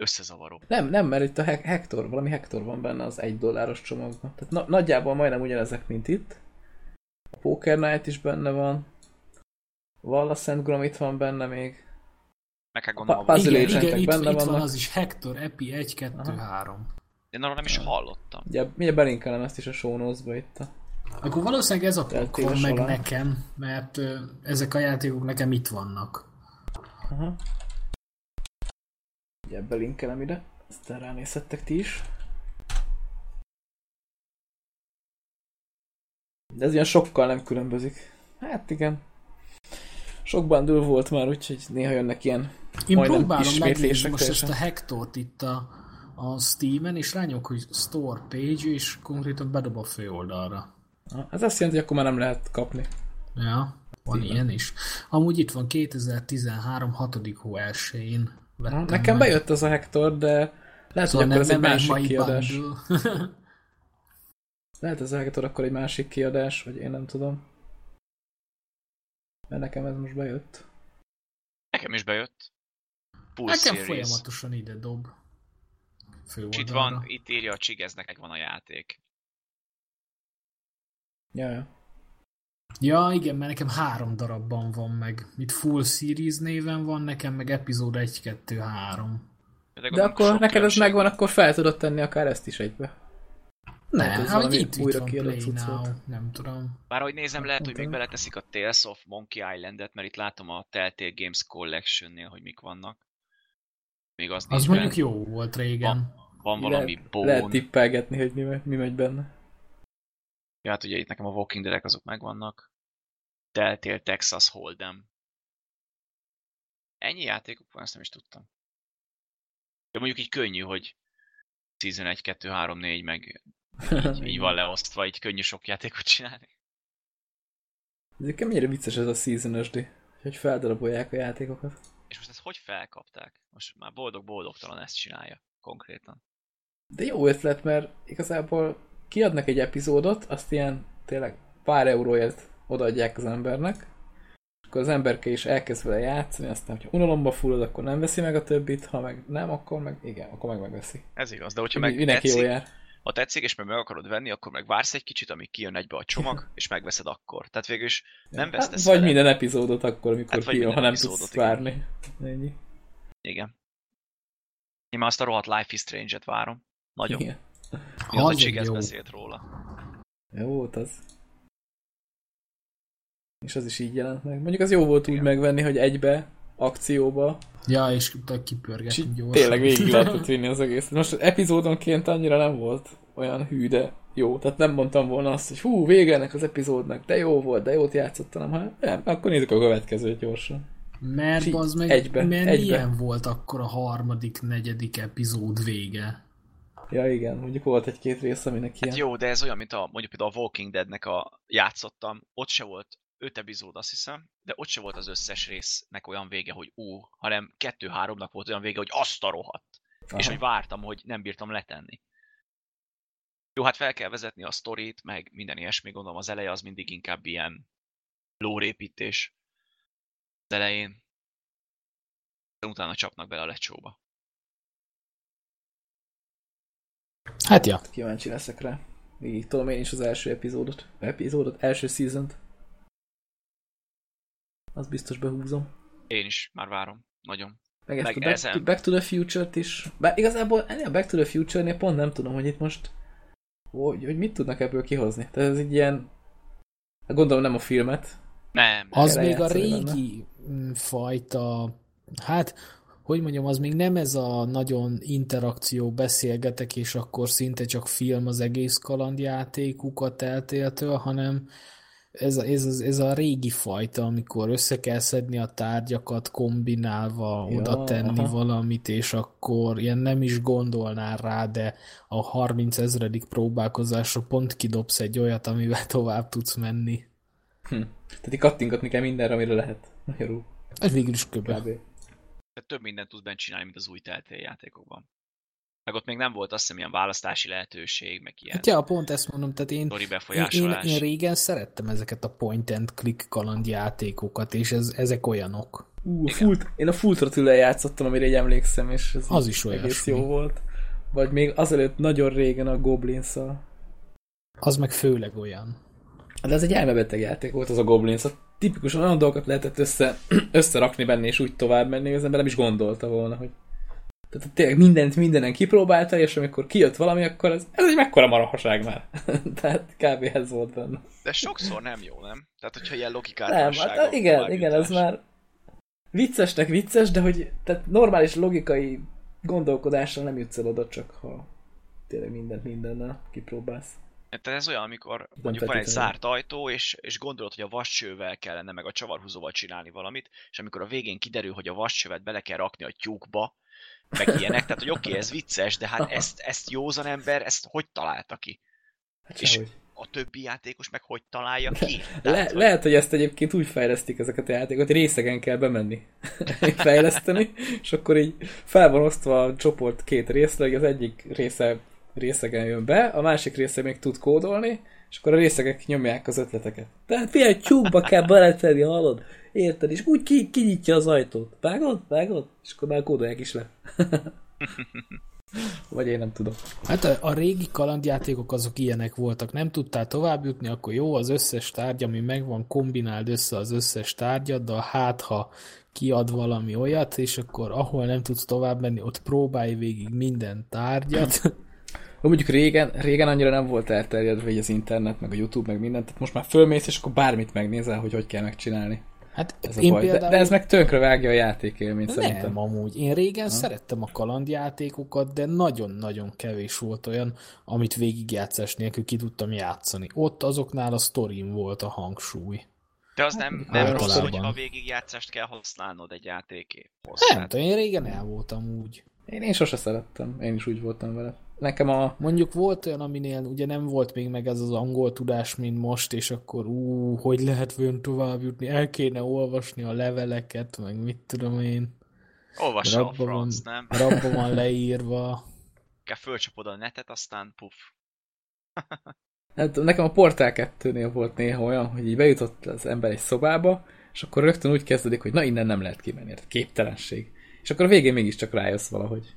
Összezavaró. Nem, nem, mert itt a Hector, valami Hector van benne az egy dolláros csomagban. Tehát na, nagyjából majdnem ugyanezek, mint itt. A Poker Night is benne van. Wallace Szent Gromit van benne még. Meg kell gondolom, a igen, igen, itt, benne itt van az is Hector, Epi 1, 2, Aha. 3. Én arról nem is hallottam. Ugye, mindjárt belinkelem ezt is a show itt a... Akkor valószínűleg ez a van meg alá. nekem, mert ö, ezek a játékok nekem itt vannak. Aha. Ugye belinkelem ide, aztán ránézhettek ti is. De ez ilyen sokkal nem különbözik. Hát igen. Sok bundle volt már, úgyhogy néha jönnek ilyen Én próbálom megnézni most ezt a Hectort itt a, a Steam-en, és rányok, hogy Store Page, és konkrétan bedob a főoldalra. Ez azt jelenti, hogy akkor már nem lehet kapni. Ja, van Steam-en. ilyen is. Amúgy itt van 2013. 6. hó 1-én. Nekem meg. bejött az a Hector, de lehet, szóval hogy akkor ez egy másik kiadás. lehet ez a Hector akkor egy másik kiadás, vagy én nem tudom. Mert nekem ez most bejött. Nekem is bejött. Pulse nekem Series. folyamatosan ide dob. itt van, itt írja a Csigeznek van a játék. Ja, ja. Ja, igen, mert nekem három darabban van meg. Itt Full Series néven van, nekem meg epizód 1, 2, 3. De, De akkor neked ez megvan, akkor fel tudod tenni akár ezt is egybe. Nem, hát, itt, újra itt van Play Now, nem tudom. Bár ahogy nézem, lehet, hogy még beleteszik a Tales of Monkey Island-et, mert itt látom a Telltale Games Collection-nél, hogy mik vannak. Még az, az mondjuk benne. jó volt régen. Van, van valami lehet, bone. Lehet tippelgetni, hogy mi, mi megy benne. Ja, hát ugye itt nekem a Walking Dead azok megvannak. Telltale Texas Hold'em. Ennyi játékok van, ezt nem is tudtam. De mondjuk így könnyű, hogy Season 1, 2, 3, 4, meg így, így van leosztva, így könnyű sok játékot csinálni. De mennyire vicces ez a season hogy feldarabolják a játékokat. És most ezt hogy felkapták? Most már boldog-boldogtalan ezt csinálja konkrétan. De jó ötlet, mert igazából kiadnak egy epizódot, azt ilyen tényleg pár euróért odaadják az embernek, akkor az emberke is elkezd vele játszani, aztán, hogyha unalomba fullad, akkor nem veszi meg a többit, ha meg nem, akkor meg igen, akkor meg megveszi. Ez igaz, de hogyha meg Mindenki tetszik, jó jár ha tetszik, és meg meg akarod venni, akkor meg vársz egy kicsit, amíg kijön egybe a csomag, és megveszed akkor. Tehát végül is nem hát, vesztesz Vagy vele. minden epizódot akkor, amikor hát, kijön, ha nem tudsz igen. várni. Ennyi. Igen. Én már azt a rohadt Life is Strange-et várom. Nagyon. Igen. Mi az, hogy beszélt róla. Jó volt az. És az is így jelent meg. Mondjuk az jó volt Igen. úgy megvenni, hogy egybe, akcióba. Ja, és kipörgetni gyorsan. Tényleg végig lehetett vinni az egész. Most epizódonként annyira nem volt olyan hű, de jó. Tehát nem mondtam volna azt, hogy hú, vége ennek az epizódnak, de jó volt, de jót játszottam, hanem nem, akkor nézzük a következőt gyorsan. Mert az meg, egybe, mert egybe. ilyen volt akkor a harmadik, negyedik epizód vége. Ja igen, mondjuk volt egy-két rész, aminek hát ilyen. Hát jó, de ez olyan, mint a, mondjuk például a Walking Deadnek a játszottam, ott se volt öt epizód, azt hiszem, de ott se volt az összes résznek olyan vége, hogy ú, hanem kettő-háromnak volt olyan vége, hogy azt a rohadt. Aha. És hogy vártam, hogy nem bírtam letenni. Jó, hát fel kell vezetni a sztorit, meg minden ilyesmi, gondolom az eleje az mindig inkább ilyen lórépítés az elején. De utána csapnak bele a lecsóba. Hát ja. Kíváncsi leszek rá. Végig tudom én is az első epizódot. Epizódot? Első season Az biztos behúzom. Én is, már várom. Nagyon. Meg, Meg ezt a Back, to, Back to the Future-t is. Bár igazából ennél a Back to the Future-nél pont nem tudom, hogy itt most hogy, hogy mit tudnak ebből kihozni. Tehát ez egy ilyen hát gondolom nem a filmet. Nem. Az még a régi benne. fajta hát hogy mondjam, az még nem ez a nagyon interakció, beszélgetek, és akkor szinte csak film az egész kalandjátékukat eltéltől, hanem ez, ez, ez a régi fajta, amikor össze kell szedni a tárgyakat, kombinálva, ja, oda tenni aha. valamit, és akkor ilyen nem is gondolnál rá, de a 30 ezredik próbálkozásra pont kidobsz egy olyat, amivel tovább tudsz menni. Hm. Tehát így kattingatni kell mindenre, amire lehet. Jó. Ez végül is köbe. Több mindent tudsz benne csinálni, mint az új teltél játékokban. Meg ott még nem volt azt hiszem ilyen választási lehetőség, meg ilyen... Hát ja, pont ezt mondom, tehát én, én, én, én régen szerettem ezeket a point and click kalandjátékokat, és ez, ezek olyanok. Ú, a full, én a Full throttle játszottam, amire egy emlékszem, és ez az is egész jó volt. Vagy még azelőtt nagyon régen a goblins -szal. Az meg főleg olyan. De ez egy elmebeteg játék volt az a Goblins. Tipikusan olyan dolgokat lehetett össze, összerakni benne, és úgy tovább menni, az ember nem is gondolta volna, hogy tehát tényleg mindent mindenen kipróbálta, és amikor kijött valami, akkor ez, ez egy mekkora marahaság már. Tehát kb. ez volt benne. De sokszor nem jó, nem? Tehát, hogyha ilyen logikát Nem, hát igen, igen, ez már viccesnek vicces, de hogy tehát normális logikai gondolkodással nem jutsz el oda, csak ha tényleg mindent mindennel kipróbálsz. Tehát ez olyan, amikor mondjuk van egy zárt ajtó, és, és gondolod, hogy a vascsővel kellene, meg a csavarhúzóval csinálni valamit, és amikor a végén kiderül, hogy a vascsövet bele kell rakni a tyúkba, meg ilyenek, tehát hogy oké, okay, ez vicces, de hát ezt, ezt józan ember, ezt hogy találta ki? Hát és a többi játékos meg hogy találja ki? Le, tehát, hogy... Lehet, hogy ezt egyébként úgy fejlesztik ezeket a játékokat, részegen kell bemenni, fejleszteni, és akkor így fel van osztva a csoport két részre, hogy az egyik része részegen jön be, a másik része még tud kódolni, és akkor a részegek nyomják az ötleteket. Tehát milyen tyúkba kell beletenni, hallod? Érted? És úgy ki, kinyitja az ajtót. Vágod? Vágod? És akkor már kódolják is le. Vagy én nem tudom. Hát a, a régi kalandjátékok azok ilyenek voltak. Nem tudtál tovább jutni, akkor jó, az összes tárgy, ami megvan, kombináld össze az összes tárgyaddal, hát ha kiad valami olyat, és akkor ahol nem tudsz tovább menni, ott próbálj végig minden tárgyat. mondjuk régen, régen annyira nem volt elterjedve hogy az internet, meg a YouTube, meg mindent, tehát most már fölmész, és akkor bármit megnézel, hogy hogy kell megcsinálni. Hát ez én a baj. Például... de, de, ez meg tönkre vágja a játékélményt szerintem. Nem, amúgy. Én régen ha? szerettem a kalandjátékokat, de nagyon-nagyon kevés volt olyan, amit végigjátszás nélkül ki tudtam játszani. Ott azoknál a sztorim volt a hangsúly. De az nem, nem rossz, hogy a végigjátszást kell használnod egy játéké. Nem, én régen el voltam úgy. Én, én sose szerettem, én is úgy voltam vele. Nekem a... Mondjuk volt olyan, aminél ugye nem volt még meg ez az angol tudás, mint most, és akkor ú, hogy lehet vön tovább jutni, el kéne olvasni a leveleket, meg mit tudom én. Olvassa a franc, nem? Rabban van leírva. Kell fölcsapod a netet, aztán puff. hát nekem a Portál 2-nél volt néha olyan, hogy így bejutott az ember egy szobába, és akkor rögtön úgy kezdődik, hogy na innen nem lehet kimenni, képtelenség. És akkor a végén mégiscsak rájössz valahogy.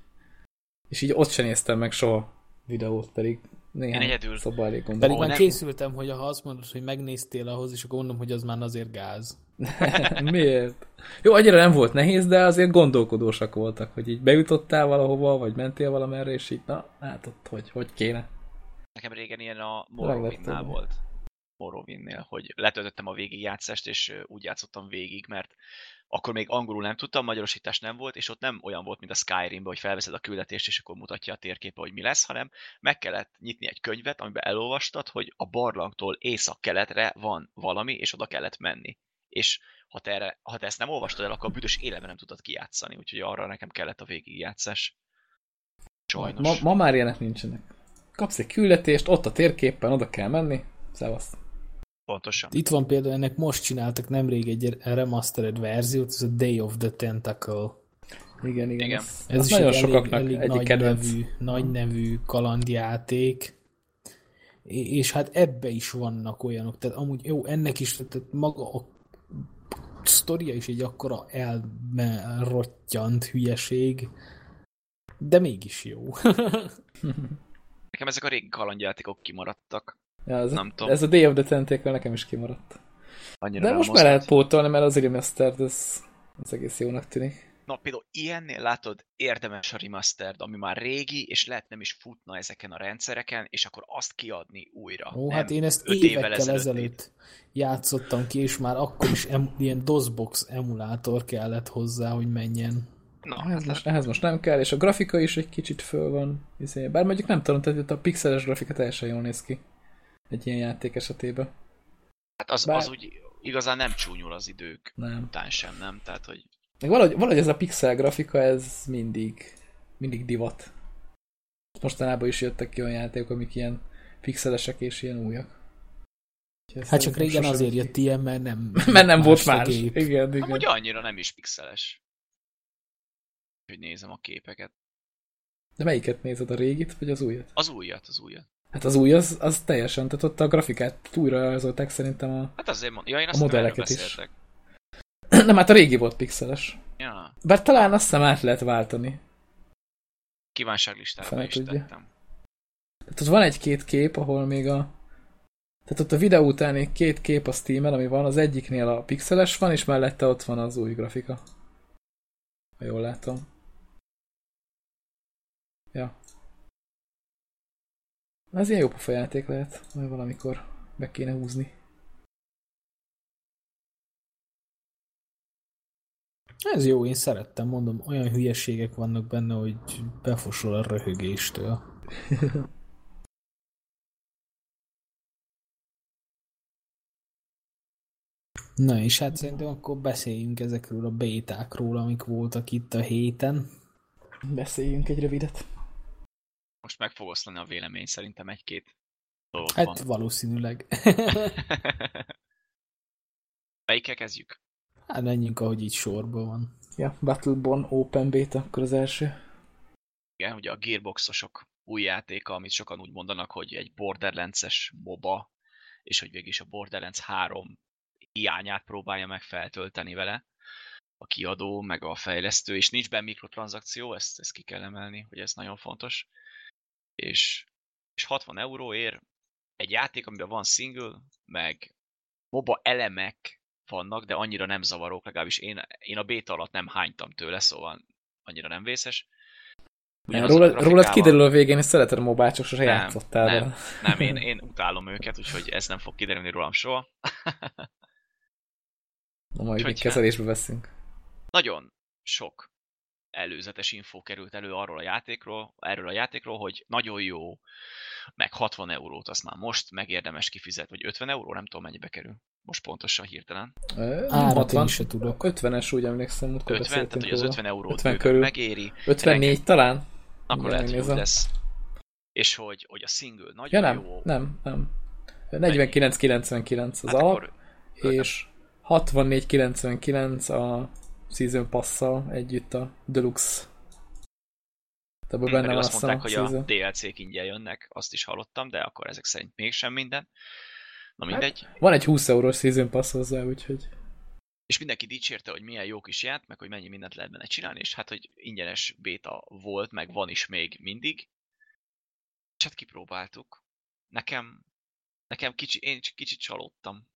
És így ott sem néztem meg soha videót, pedig néhány egyedül. szoba elég gondolom. Pedig már nem... készültem, hogy ha azt mondod, hogy megnéztél ahhoz, és akkor mondom, hogy az már azért gáz. Miért? Jó, annyira nem volt nehéz, de azért gondolkodósak voltak, hogy így bejutottál valahova, vagy mentél valamerre, és így, na, hát ott hogy, hogy kéne. Nekem régen ilyen a Morrowindnál volt. Morrowindnél, hogy letöltöttem a végigjátszást, és úgy játszottam végig, mert akkor még angolul nem tudtam, magyarosítás nem volt, és ott nem olyan volt, mint a Skyrimben, hogy felveszed a küldetést, és akkor mutatja a térképe, hogy mi lesz, hanem meg kellett nyitni egy könyvet, amiben elolvastad, hogy a barlangtól észak-keletre van valami, és oda kellett menni. És ha te, erre, ha te ezt nem olvastad el, akkor a büdös életben nem tudtad kijátszani, úgyhogy arra nekem kellett a végigjátszás. Sajnos. Ma, ma már ilyenek nincsenek. Kapsz egy küldetést, ott a térképen, oda kell menni, szevasz. Pontosan. Itt van például, ennek most csináltak nemrég egy remastered verziót, ez a Day of the Tentacle. Igen, igen. igen. Ez, ez is nagyon egy sokaknak elég, elég nagy, nevű, nagy nevű kalandjáték. és hát ebbe is vannak olyanok, tehát amúgy jó, ennek is, tehát maga a sztoria is egy akkora elmerottyant hülyeség, de mégis jó. Nekem ezek a régi kalandjátékok kimaradtak. Ja, ez, Nem tudom. ez a Day of the Tentacle nekem is kimaradt. Annyira De most már lehet pótolni, mert az remastered, ez, az egész jónak tűnik. Na például ilyennél látod érdemes a remastered, ami már régi, és lehet nem is futna ezeken a rendszereken, és akkor azt kiadni újra. Ó, nem hát én ezt öt évekkel ezelőtt ezelőtt játszottam ki, és már akkor is em, ilyen DOSBox emulátor kellett hozzá, hogy menjen. Na, Ehhez hát most, ehhez most nem kell, és a grafika is egy kicsit föl van. Izé, Bár mondjuk nem tudom, tehát a pixeles grafika teljesen jól néz ki. Egy ilyen játék esetében. hát az, Bár- az úgy igazán nem csúnyul az idők Nem. után sem, nem? Tehát, hogy Meg valahogy, valahogy ez a pixel grafika, ez mindig, mindig divat. Mostanában is jöttek ki olyan játékok, amik ilyen pixelesek és ilyen újak. Úgyhogy Hát csak régen azért jött ilyen, mert nem Mert nem volt más. gép. Igen, igen. amúgy annyira nem is pixeles. Hogy nézem a képeket. De melyiket nézed, a régit, vagy az újat? Az újat, az újat. Hát az új, az, az teljesen, tehát ott a grafikát újra rajzolták szerintem a... Hát azért ja, én azt A modelleket is. Nem, hát a régi volt pixeles. Ja, Bár talán azt hiszem át lehet váltani. kívánságlistára Fene is tudja. tettem. Tehát ott van egy-két kép, ahol még a... Tehát ott a videó utáni két kép a Steam-en, ami van, az egyiknél a pixeles van, és mellette ott van az új grafika. Ha jól látom. Ja. Ez ilyen jó pofa játék lehet, majd valamikor meg kéne húzni. Ez jó, én szerettem, mondom, olyan hülyeségek vannak benne, hogy befosol a röhögéstől. Na és hát szerintem akkor beszéljünk ezekről a bétákról, amik voltak itt a héten. Beszéljünk egy rövidet. Most meg fog oszlani a vélemény szerintem egy-két Hát van. valószínűleg. Melyikkel kezdjük? Hát menjünk, ahogy így sorban van. Ja, Battleborn Open Beta, akkor az első. Igen, ugye a Gearboxosok új játéka, amit sokan úgy mondanak, hogy egy Borderlands-es MOBA, és hogy végig is a Borderlands 3 hiányát próbálja meg feltölteni vele a kiadó, meg a fejlesztő, és nincs benne mikrotranszakció, ezt, ezt ki kell emelni, hogy ez nagyon fontos. És, és 60 euróért egy játék, amiben van single, meg MOBA elemek vannak, de annyira nem zavarók, legalábbis én, én a beta alatt nem hánytam tőle, szóval annyira nem vészes. Ugyanazzal a Rólad, rólad grafikával- kiderül a végén, hogy szereted a mobát, csak sose Nem, játszottál nem. Nem, én, én utálom őket, úgyhogy ez nem fog kiderülni rólam soha. Na majd még kezelésbe veszünk. Nagyon sok előzetes info került elő arról a játékról, erről a játékról, hogy nagyon jó, meg 60 eurót azt már most megérdemes kifizetni, vagy 50 euró, nem tudom mennyibe kerül. Most pontosan hirtelen. Árat én se tudok. 50-es, úgy emlékszem, múltkor 50, tehát hogy az róla. 50 eurót 50 bőven körül. megéri, 54 talán? akkor Mindjárt lehet, hogy lesz. És hogy, hogy a single Ja nagyon nem, jó. nem, nem. 49-99 az Hát alap, akkor és 64-99 a Season Pass-szal együtt a Deluxe. Tehát abban benne van azt a mondták, hogy a Season. DLC-k ingyen jönnek, azt is hallottam, de akkor ezek szerint mégsem minden. Na mindegy. Van egy 20 eurós Season Pass hozzá, úgyhogy... És mindenki dicsérte, hogy milyen jó kis ját, meg hogy mennyi mindent lehet benne csinálni, és hát, hogy ingyenes béta volt, meg van is még mindig. És hát kipróbáltuk. Nekem, nekem kicsi, én kicsit csalódtam.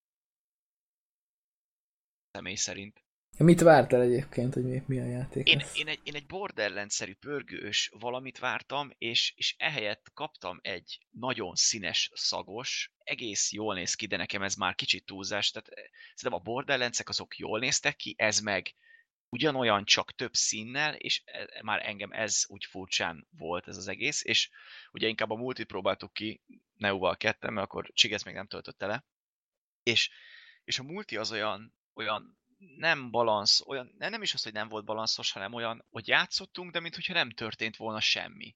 Személy szerint. Mit vártál egyébként, hogy mi, mi a játék? Én, én, egy, én egy Borderlands-szerű pörgős valamit vártam, és, és ehelyett kaptam egy nagyon színes, szagos, egész jól néz ki, de nekem ez már kicsit túlzás, tehát eh, szerintem a borderlands azok jól néztek ki, ez meg ugyanolyan, csak több színnel, és e- már engem ez úgy furcsán volt ez az egész, és ugye inkább a multit próbáltuk ki Neuval ketten, mert akkor Csigesz még nem töltötte le, és, és a multi az olyan, olyan nem balansz, olyan, nem is az, hogy nem volt balanszos, hanem olyan, hogy játszottunk, de mintha nem történt volna semmi.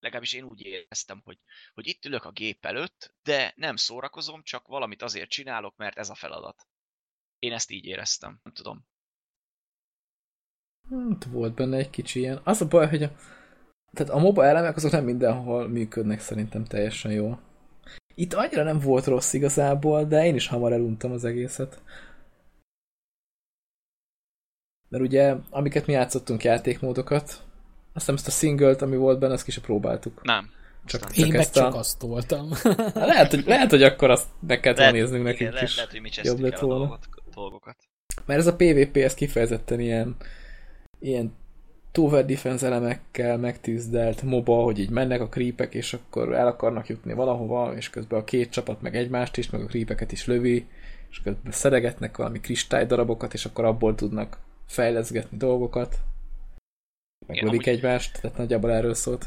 Legalábbis én úgy éreztem, hogy, hogy itt ülök a gép előtt, de nem szórakozom, csak valamit azért csinálok, mert ez a feladat. Én ezt így éreztem, nem tudom. Hát volt benne egy kicsi ilyen. Az a baj, hogy a, tehát a MOBA elemek azok nem mindenhol működnek szerintem teljesen jól. Itt annyira nem volt rossz igazából, de én is hamar eluntam az egészet. Mert ugye, amiket mi játszottunk játékmódokat, azt hiszem ezt a single ami volt benne, azt ki se próbáltuk. Nem. Csak, Aztán- csak Én meg ezt csak a... azt toltam. Hát lehet, hogy, lehet, hogy akkor azt meg kellett volna néznünk igen, nekünk lehet, is. lehet, hogy mi Jobb lett a volna. dolgot, dolgokat. Mert ez a PvP, ez kifejezetten ilyen, ilyen tower defense elemekkel megtűzdelt MOBA, hogy így mennek a creepek, és akkor el akarnak jutni valahova, és közben a két csapat meg egymást is, meg a creepeket is lövi, és közben szedegetnek valami kristálydarabokat, és akkor abból tudnak fejleszgetni dolgokat. Meglövik egymást, tehát nagyjából erről szólt.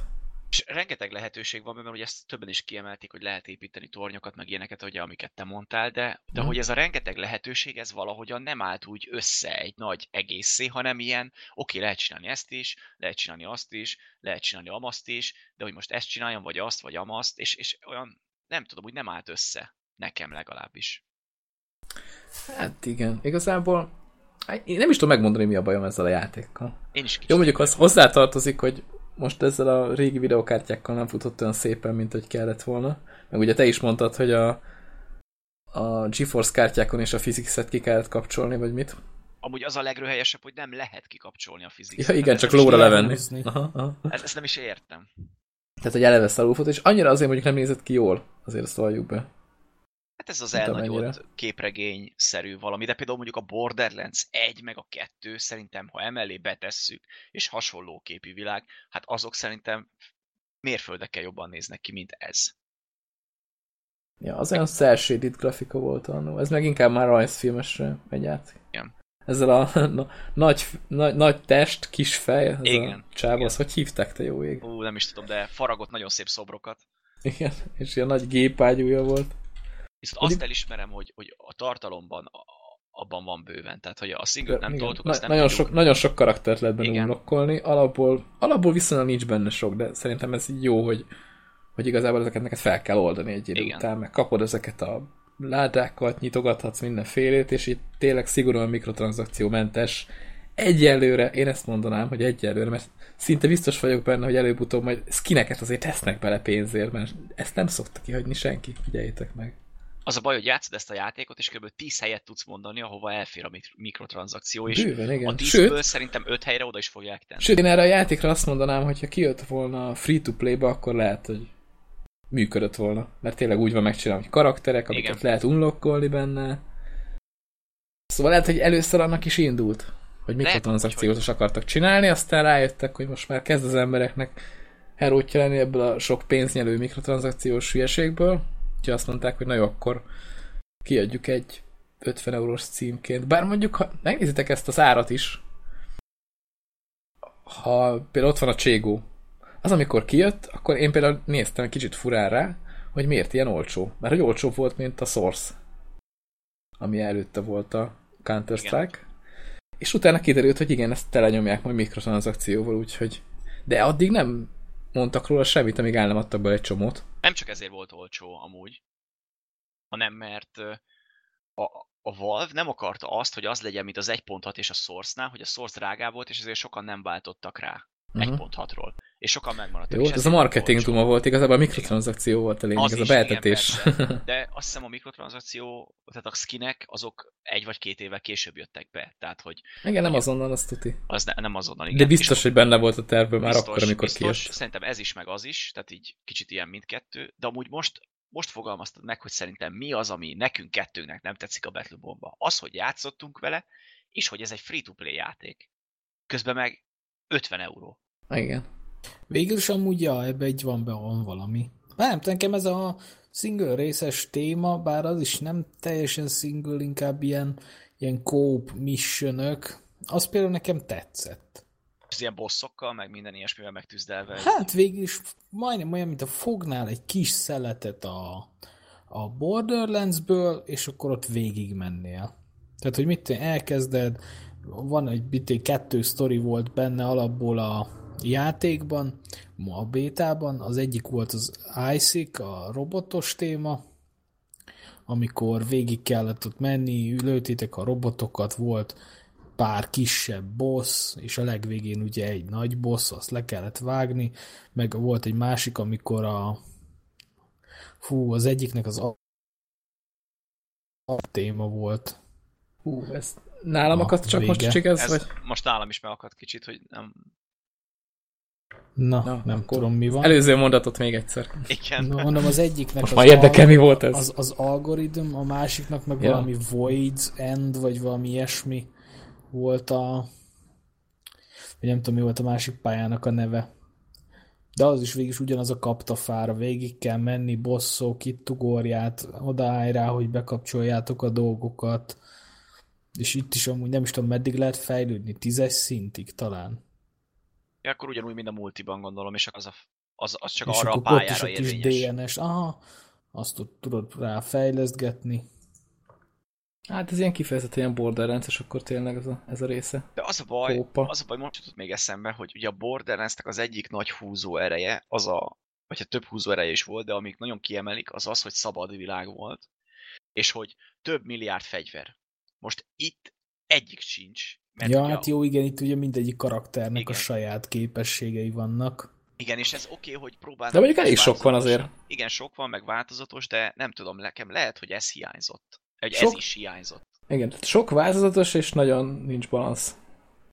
És rengeteg lehetőség van, mert ugye ezt többen is kiemelték, hogy lehet építeni tornyokat, meg ilyeneket, ugye, amiket te mondtál, de, de Mhm. hogy ez a rengeteg lehetőség, ez valahogyan nem állt úgy össze egy nagy egészé, hanem ilyen, oké, lehet csinálni ezt is, lehet csinálni azt is, lehet csinálni amaszt is, de hogy most ezt csináljam, vagy azt, vagy amaszt, és, és olyan, nem tudom, úgy nem állt össze. Nekem legalábbis. Hát igen, igazából hát én nem is tudom megmondani, mi a bajom ezzel a játékkal. Én is kicsit Jó, mondjuk az hozzátartozik, hogy most ezzel a régi videokártyákkal nem futott olyan szépen, mint hogy kellett volna. Meg ugye te is mondtad, hogy a, a GeForce kártyákon és a Physics-et ki kellett kapcsolni, vagy mit? Amúgy az a legrőhelyesebb, hogy nem lehet kikapcsolni a fizikát. Ja, igen, Ezt csak lóra levenni. Aha, aha. Ezt, ezt nem is értem. Tehát, hogy eleve szarul és annyira azért mondjuk nem nézett ki jól, azért azt valljuk be. Hát ez az elnagyolt képregény-szerű valami, de például mondjuk a Borderlands 1 meg a 2 szerintem, ha emellé betesszük, és hasonló képű világ, hát azok szerintem mérföldekkel jobban néznek ki, mint ez. Ja, az olyan cel-shaded grafika volt annó. Ez meg inkább már rajzfilmesre megy át. Igen. Ezzel a na, nagy, nagy, nagy test, kis fej, ez Igen, a csáv, az hogy hívták te jó ég? Ú, nem is tudom, de faragott nagyon szép szobrokat. Igen, és ilyen nagy gépágyúja volt. Viszont azt elismerem, hogy, hogy a tartalomban a- abban van bőven. Tehát, hogy a single nem Igen. toltuk, Na, azt nem nagyon, tudjuk. sok, nagyon sok karaktert lehet benne unlockolni, alapból, alapból viszonylag nincs benne sok, de szerintem ez jó, hogy, hogy igazából ezeket neked fel kell oldani egy idő Igen. után, meg kapod ezeket a ládákat, nyitogathatsz mindenfélét, és itt tényleg szigorúan mikrotranszakciómentes. Egyelőre, én ezt mondanám, hogy egyelőre, mert szinte biztos vagyok benne, hogy előbb-utóbb majd skineket azért tesznek bele pénzért, mert ezt nem szokta kihagyni senki, figyeljétek meg. Az a baj, hogy játszod ezt a játékot, és kb. 10 helyet tudsz mondani, ahova elfér a mik- mikrotranszakció, és Bőven, igen. a 10 Sőt, szerintem 5 helyre oda is fogják tenni. Sőt, én erre a játékra azt mondanám, hogy ha kijött volna free-to-play-be, akkor lehet, hogy működött volna. Mert tényleg úgy van megcsinálva, hogy karakterek, amiket Igen. lehet unlockolni benne. Szóval lehet, hogy először annak is indult, hogy mikrotranszakciót is akartak csinálni, aztán rájöttek, hogy most már kezd az embereknek herótja lenni ebből a sok pénznyelő mikrotranszakciós hülyeségből. Úgyhogy azt mondták, hogy na jó, akkor kiadjuk egy 50 eurós címként. Bár mondjuk, ha megnézitek ezt az árat is, ha például ott van a Cségó, az amikor kijött, akkor én például néztem egy kicsit furán rá, hogy miért ilyen olcsó. Mert hogy olcsó volt, mint a Source, ami előtte volt a Counter-Strike. És utána kiderült, hogy igen, ezt telenyomják majd mikrotranszakcióval, úgyhogy... De addig nem mondtak róla semmit, amíg el nem adtak bele egy csomót. Nem csak ezért volt olcsó amúgy, hanem mert a, a Valve nem akarta azt, hogy az legyen, mint az 1.6 és a Source-nál, hogy a Source drágább volt, és ezért sokan nem váltottak rá Mhm. 1.6-ról. És sokan megmaradtak. Jó, és ez a marketing duma volt, igazából a mikrotranszakció volt a lényeg, Az ez a igen, persze. De azt hiszem a mikrotranszakció, tehát a skinek, azok egy vagy két évvel később jöttek be. Tehát, hogy igen, nem azonnal, azt tuti. az ne, nem azonnal. Igen. De biztos, És hogy benne volt a tervben már biztos, akkor, amikor biztos. kijött. Szerintem ez is, meg az is, tehát így kicsit ilyen mindkettő. De amúgy most, most fogalmaztad meg, hogy szerintem mi az, ami nekünk kettőnknek nem tetszik a Battle Bomba. Az, hogy játszottunk vele, és hogy ez egy free-to-play játék. Közben meg 50 euró. Igen. Végül is amúgy, ja, ebbe egy van be van valami. Nem, nekem ez a single részes téma, bár az is nem teljesen single, inkább ilyen, ilyen coop missionök, az például nekem tetszett. Ez ilyen bosszokkal, meg minden ilyesmivel megtűzdelve. egy- Hát végül is majdnem olyan, mint a fognál egy kis szeletet a, a Borderlandsből, és akkor ott végig mennél. Tehát, hogy mit tudom, elkezded, van egy mit, kettő sztori volt benne alapból a játékban, a bétában, az egyik volt az Isaac, a robotos téma, amikor végig kellett ott menni, lőttétek a robotokat, volt pár kisebb boss, és a legvégén ugye egy nagy boss, azt le kellett vágni, meg volt egy másik, amikor a Fú, az egyiknek az a, a téma volt. Hú, ez nálam A akadt csak vége. most csak ez, Ez vagy? most nálam is megakadt kicsit, hogy nem... Na, Na, Na nem akkor tudom mi van. Előző mondatot még egyszer. Igen. No, mondom, az egyiknek Most az már érdekel, mi volt ez. Az, az algoritm, a másiknak meg Ja. valami void end, vagy valami ilyesmi volt a... Vagy nem tudom, mi volt a másik pályának a neve. De az is végig is ugyanaz a kaptafára, végig kell menni, bosszok, itt ugorját, odaállj rá, hogy bekapcsoljátok a dolgokat. És itt is amúgy nem is tudom, meddig lehet fejlődni, tízes szintig talán. Ja, akkor ugyanúgy, mint a multiban gondolom, és az, a, az, az csak és arra a akkor ott is pályára a kis érvényes. DNS, aha, azt tud- tudod rá fejlesztgetni. Hát ez ilyen kifejezetten ilyen borderlands akkor tényleg ez a, ez a része. De az a baj, Kópa. az a baj, most jutott még eszembe, hogy ugye a Borderlands-nek az egyik nagy húzó ereje, az a, vagy hát több húzó ereje is volt, de amik nagyon kiemelik, az az, hogy szabad világ volt, és hogy több milliárd fegyver. Most itt egyik sincs. Mert ja, hát jó, igen, itt ugye mindegyik karakternek Igen. a saját képességei vannak. Igen, és ez oké, okay, hogy próbálnak... De mondjuk elég sok van azért. Igen, sok van, meg változatos, de nem tudom, nekem lehet, hogy ez hiányzott. Hogy ez Sok? is hiányzott. Igen, tehát sok változatos, és nagyon nincs balansz.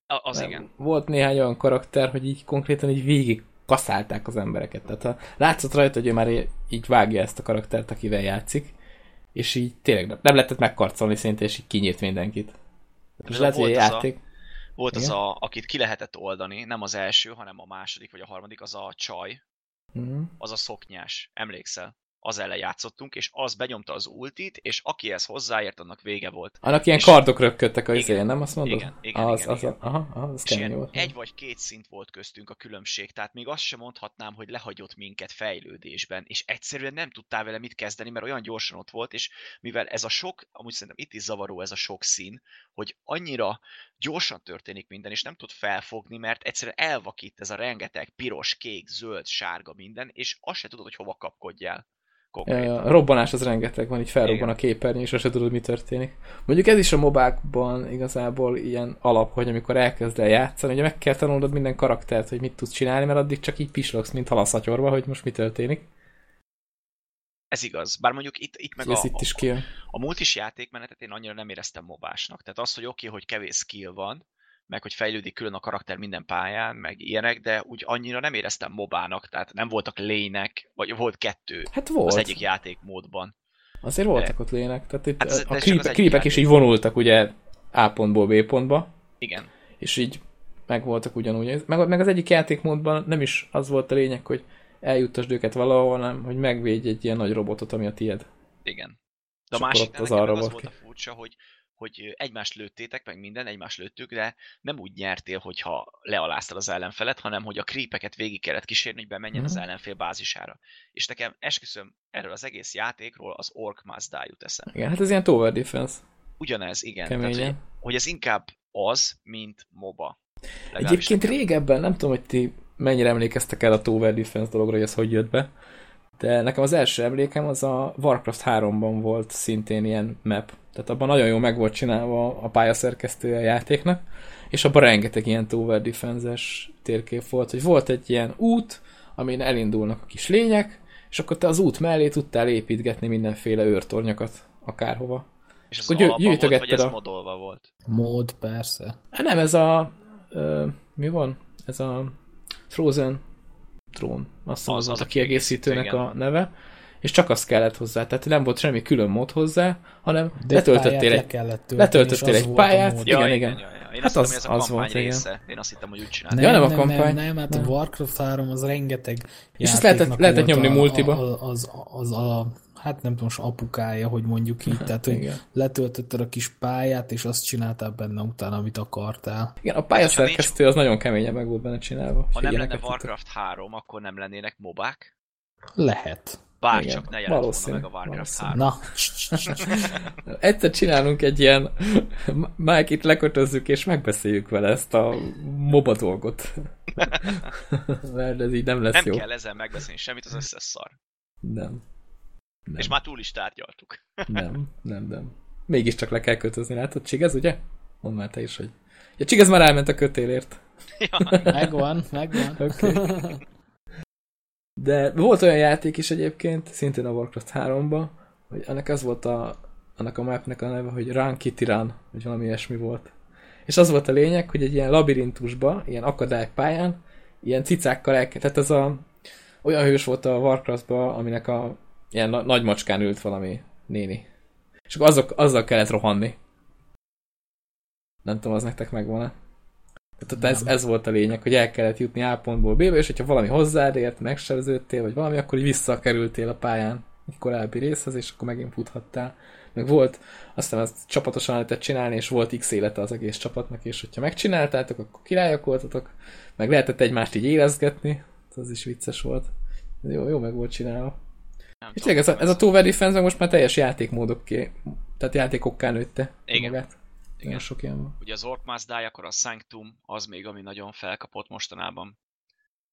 A- Az Nem. igen. Volt néhány olyan karakter, hogy így konkrétan így végig kaszálták az embereket. Tehát ha látszott rajta, hogy ő már így vágja ezt a karaktert, akivel játszik, és így tényleg nem- nem lehetett megkarcolni szinte, és így kinyírt mindenkit. És lehet, volt hogy az a- játék... Volt az, Igen? a, akit ki lehetett oldani, nem az első, hanem a második vagy a harmadik, az a csaj, Mhm. az a szoknyás. Emlékszel? Az ellen játszottunk, és az benyomta az ultit, és akihez hozzáért, annak vége volt. Annak ilyen És- kardok rökködtek a izén, nem azt mondod? igen, igen, az, igen, az, igen. Aha, aha, az És volt. egy vagy két szint volt köztünk a különbség, tehát még azt sem mondhatnám, hogy lehagyott minket fejlődésben, és egyszerűen nem tudtál vele mit kezdeni, mert olyan gyorsan ott volt, és mivel ez a sok, amúgy szerintem itt is zavaró ez a sok szín, hogy annyira gyorsan történik minden, és nem tud felfogni, mert egyszerűen elvakít ez a rengeteg piros, kék, zöld, sárga minden, és azt se tudod, hogy hova kapkodjál. Konkrétan. a robbanás az rengeteg van, így felrobban Igen. a képernyő, és se tudod, mi történik. Mondjuk ez is a mobákban igazából ilyen alap, hogy amikor elkezd el játszani, ugye meg kell tanulnod minden karaktert, hogy mit tudsz csinálni, mert addig csak így pislogsz, mint halaszatyorba, hogy most mi történik. Ez igaz. Bár mondjuk itt, itt meg ez a, itt is kijön. a multis játékmenetet én annyira nem éreztem mobásnak. Tehát az, hogy oké, okay, hogy kevés skill van, meg hogy fejlődik külön a karakter minden pályán, meg ilyenek, de úgy annyira nem éreztem mobának, tehát nem voltak lények, vagy volt kettő Hát volt. az egyik játékmódban. Azért voltak ott lének. Tehát itt Hát ez- a creepek is játék. így vonultak ugye A pontból B pontba, Igen. és így meg voltak ugyanúgy. Meg, meg az egyik játékmódban nem is az volt a lényeg, hogy eljuttasd őket valahol, hanem hogy megvédj egy ilyen nagy robotot, ami a tied. Igen. De a másik az arra az volt volt ki. a furcsa, hogy, hogy egymást lőttétek, meg minden, egymást lőttük, de nem úgy nyertél, hogyha lealáztad az ellenfelet, hanem hogy a creepeket végig kellett kísérni, hogy bemenjen az Mhm. ellenfél bázisára. És nekem esküszöm, erről az egész játékról az Orc Die jut eszembe. Igen, hát ez ilyen tower defense. Ugyanez, igen. Tehát, hogy, hogy ez inkább az, mint MOBA. Legalábbis Egyébként nekem. régebben, nem tudom, hogy ti mennyire emlékeztek el a Tower Defense dologra, hogy ez hogy jött be, de nekem az első emlékem az a Warcraft 3-ban volt szintén ilyen map. Tehát abban nagyon jól meg volt csinálva a pályaszerkesztője a játéknak, és abban rengeteg ilyen Tower Defense-es térkép volt, hogy volt egy ilyen út, amin elindulnak a kis lények, és akkor te az út mellé tudtál építgetni mindenféle őrtornyokat akárhova. És ez akkor gyű- volt, vagy ez a- modolva volt? Mód, persze. Hát nem, ez a... Ö, mi van? Ez a Frozen Throne. Azt hiszem, Az- az, az az a a kiegészítőnek kiegészítő, a neve. És csak az kellett hozzá. Tehát nem volt semmi külön mód hozzá, hanem De letöltöttél egy, le kellett tölteni, letöltöttél az egy a pályát, mód. Igen, Ja, igen. Ja, ja. Én Hát azt hittem, az- hogy ez a az volt, igen. része. Én azt hittem, hogy úgy csinálják. Ja, nem a nem, kampány. Nem, nem, hát a Nem. Warcraft 3 az rengeteg És ezt lehetett- lehetett nyomni a- multiba. A, az, az, a, hát nem tudom, apukája, hogy mondjuk így, tehát hogy Igen. letöltötted a kis pályát, és azt csináltál benne utána, amit akartál. Igen, a pályaszerkesztő az nagyon keményen meg volt benne csinálva. Ha nem lenne. Warcraft 3, akkor nem lennének mobák. Lehet. Bár Igen, csak ne jelent volna valószínű, meg a Warcraft valószínű. 3. Na, Egyszer csinálunk egy ilyen Mike itt lekötözzük, és megbeszéljük vele ezt a moba dolgot. Mert ez így nem lesz Nem jó. kell ezzel megbeszélni semmit, az összes szar. Nem. Nem. És már túl is tárgyaltuk. nem, nem, nem. Mégiscsak le kell kötözni, látod? Csigez, ugye? Mondd már te is, hogy... Ja, Csigez már elment a kötélért. ja. megvan, megvan. Oké. Okay. De volt olyan játék is egyébként, szintén a Warcraft 3-ban, hogy ennek ez volt a, annak a mapnek a neve, hogy Run Kitty Run, vagy valami ilyesmi volt. És az volt a lényeg, hogy egy ilyen labirintusba, ilyen akadálypályán, ilyen cicákkal el Tehát ez a, olyan hős volt a Warcraftban, aminek a ilyen na- nagy macskán ült valami néni. És akkor azok, azzal kellett rohanni. Nem tudom, az nektek megvan-e? Tehát ez, ez volt a lényeg, hogy el kellett jutni A pontból B-be, és hogyha valami hozzád ért, megsebződtél, vagy valami, akkor így visszakerültél a pályán egy korábbi részhez, és akkor megint futhattál. Meg volt, aztán ezt csapatosan lehetett csinálni, és volt x élete az egész csapatnak, és hogyha megcsináltátok, akkor királyok voltatok, meg lehetett egymást így érezgetni, az is vicces volt. Jó, jó meg volt csinálva. Nem tudom, ez a, ez a Tower Defense most már teljes játékmódokké, tehát játékokká nőtte Igen. magát. Igen, Igen. sok ilyen van. Ugye az Orc Must Die, akkor a Sanctum, az még, ami nagyon felkapott mostanában.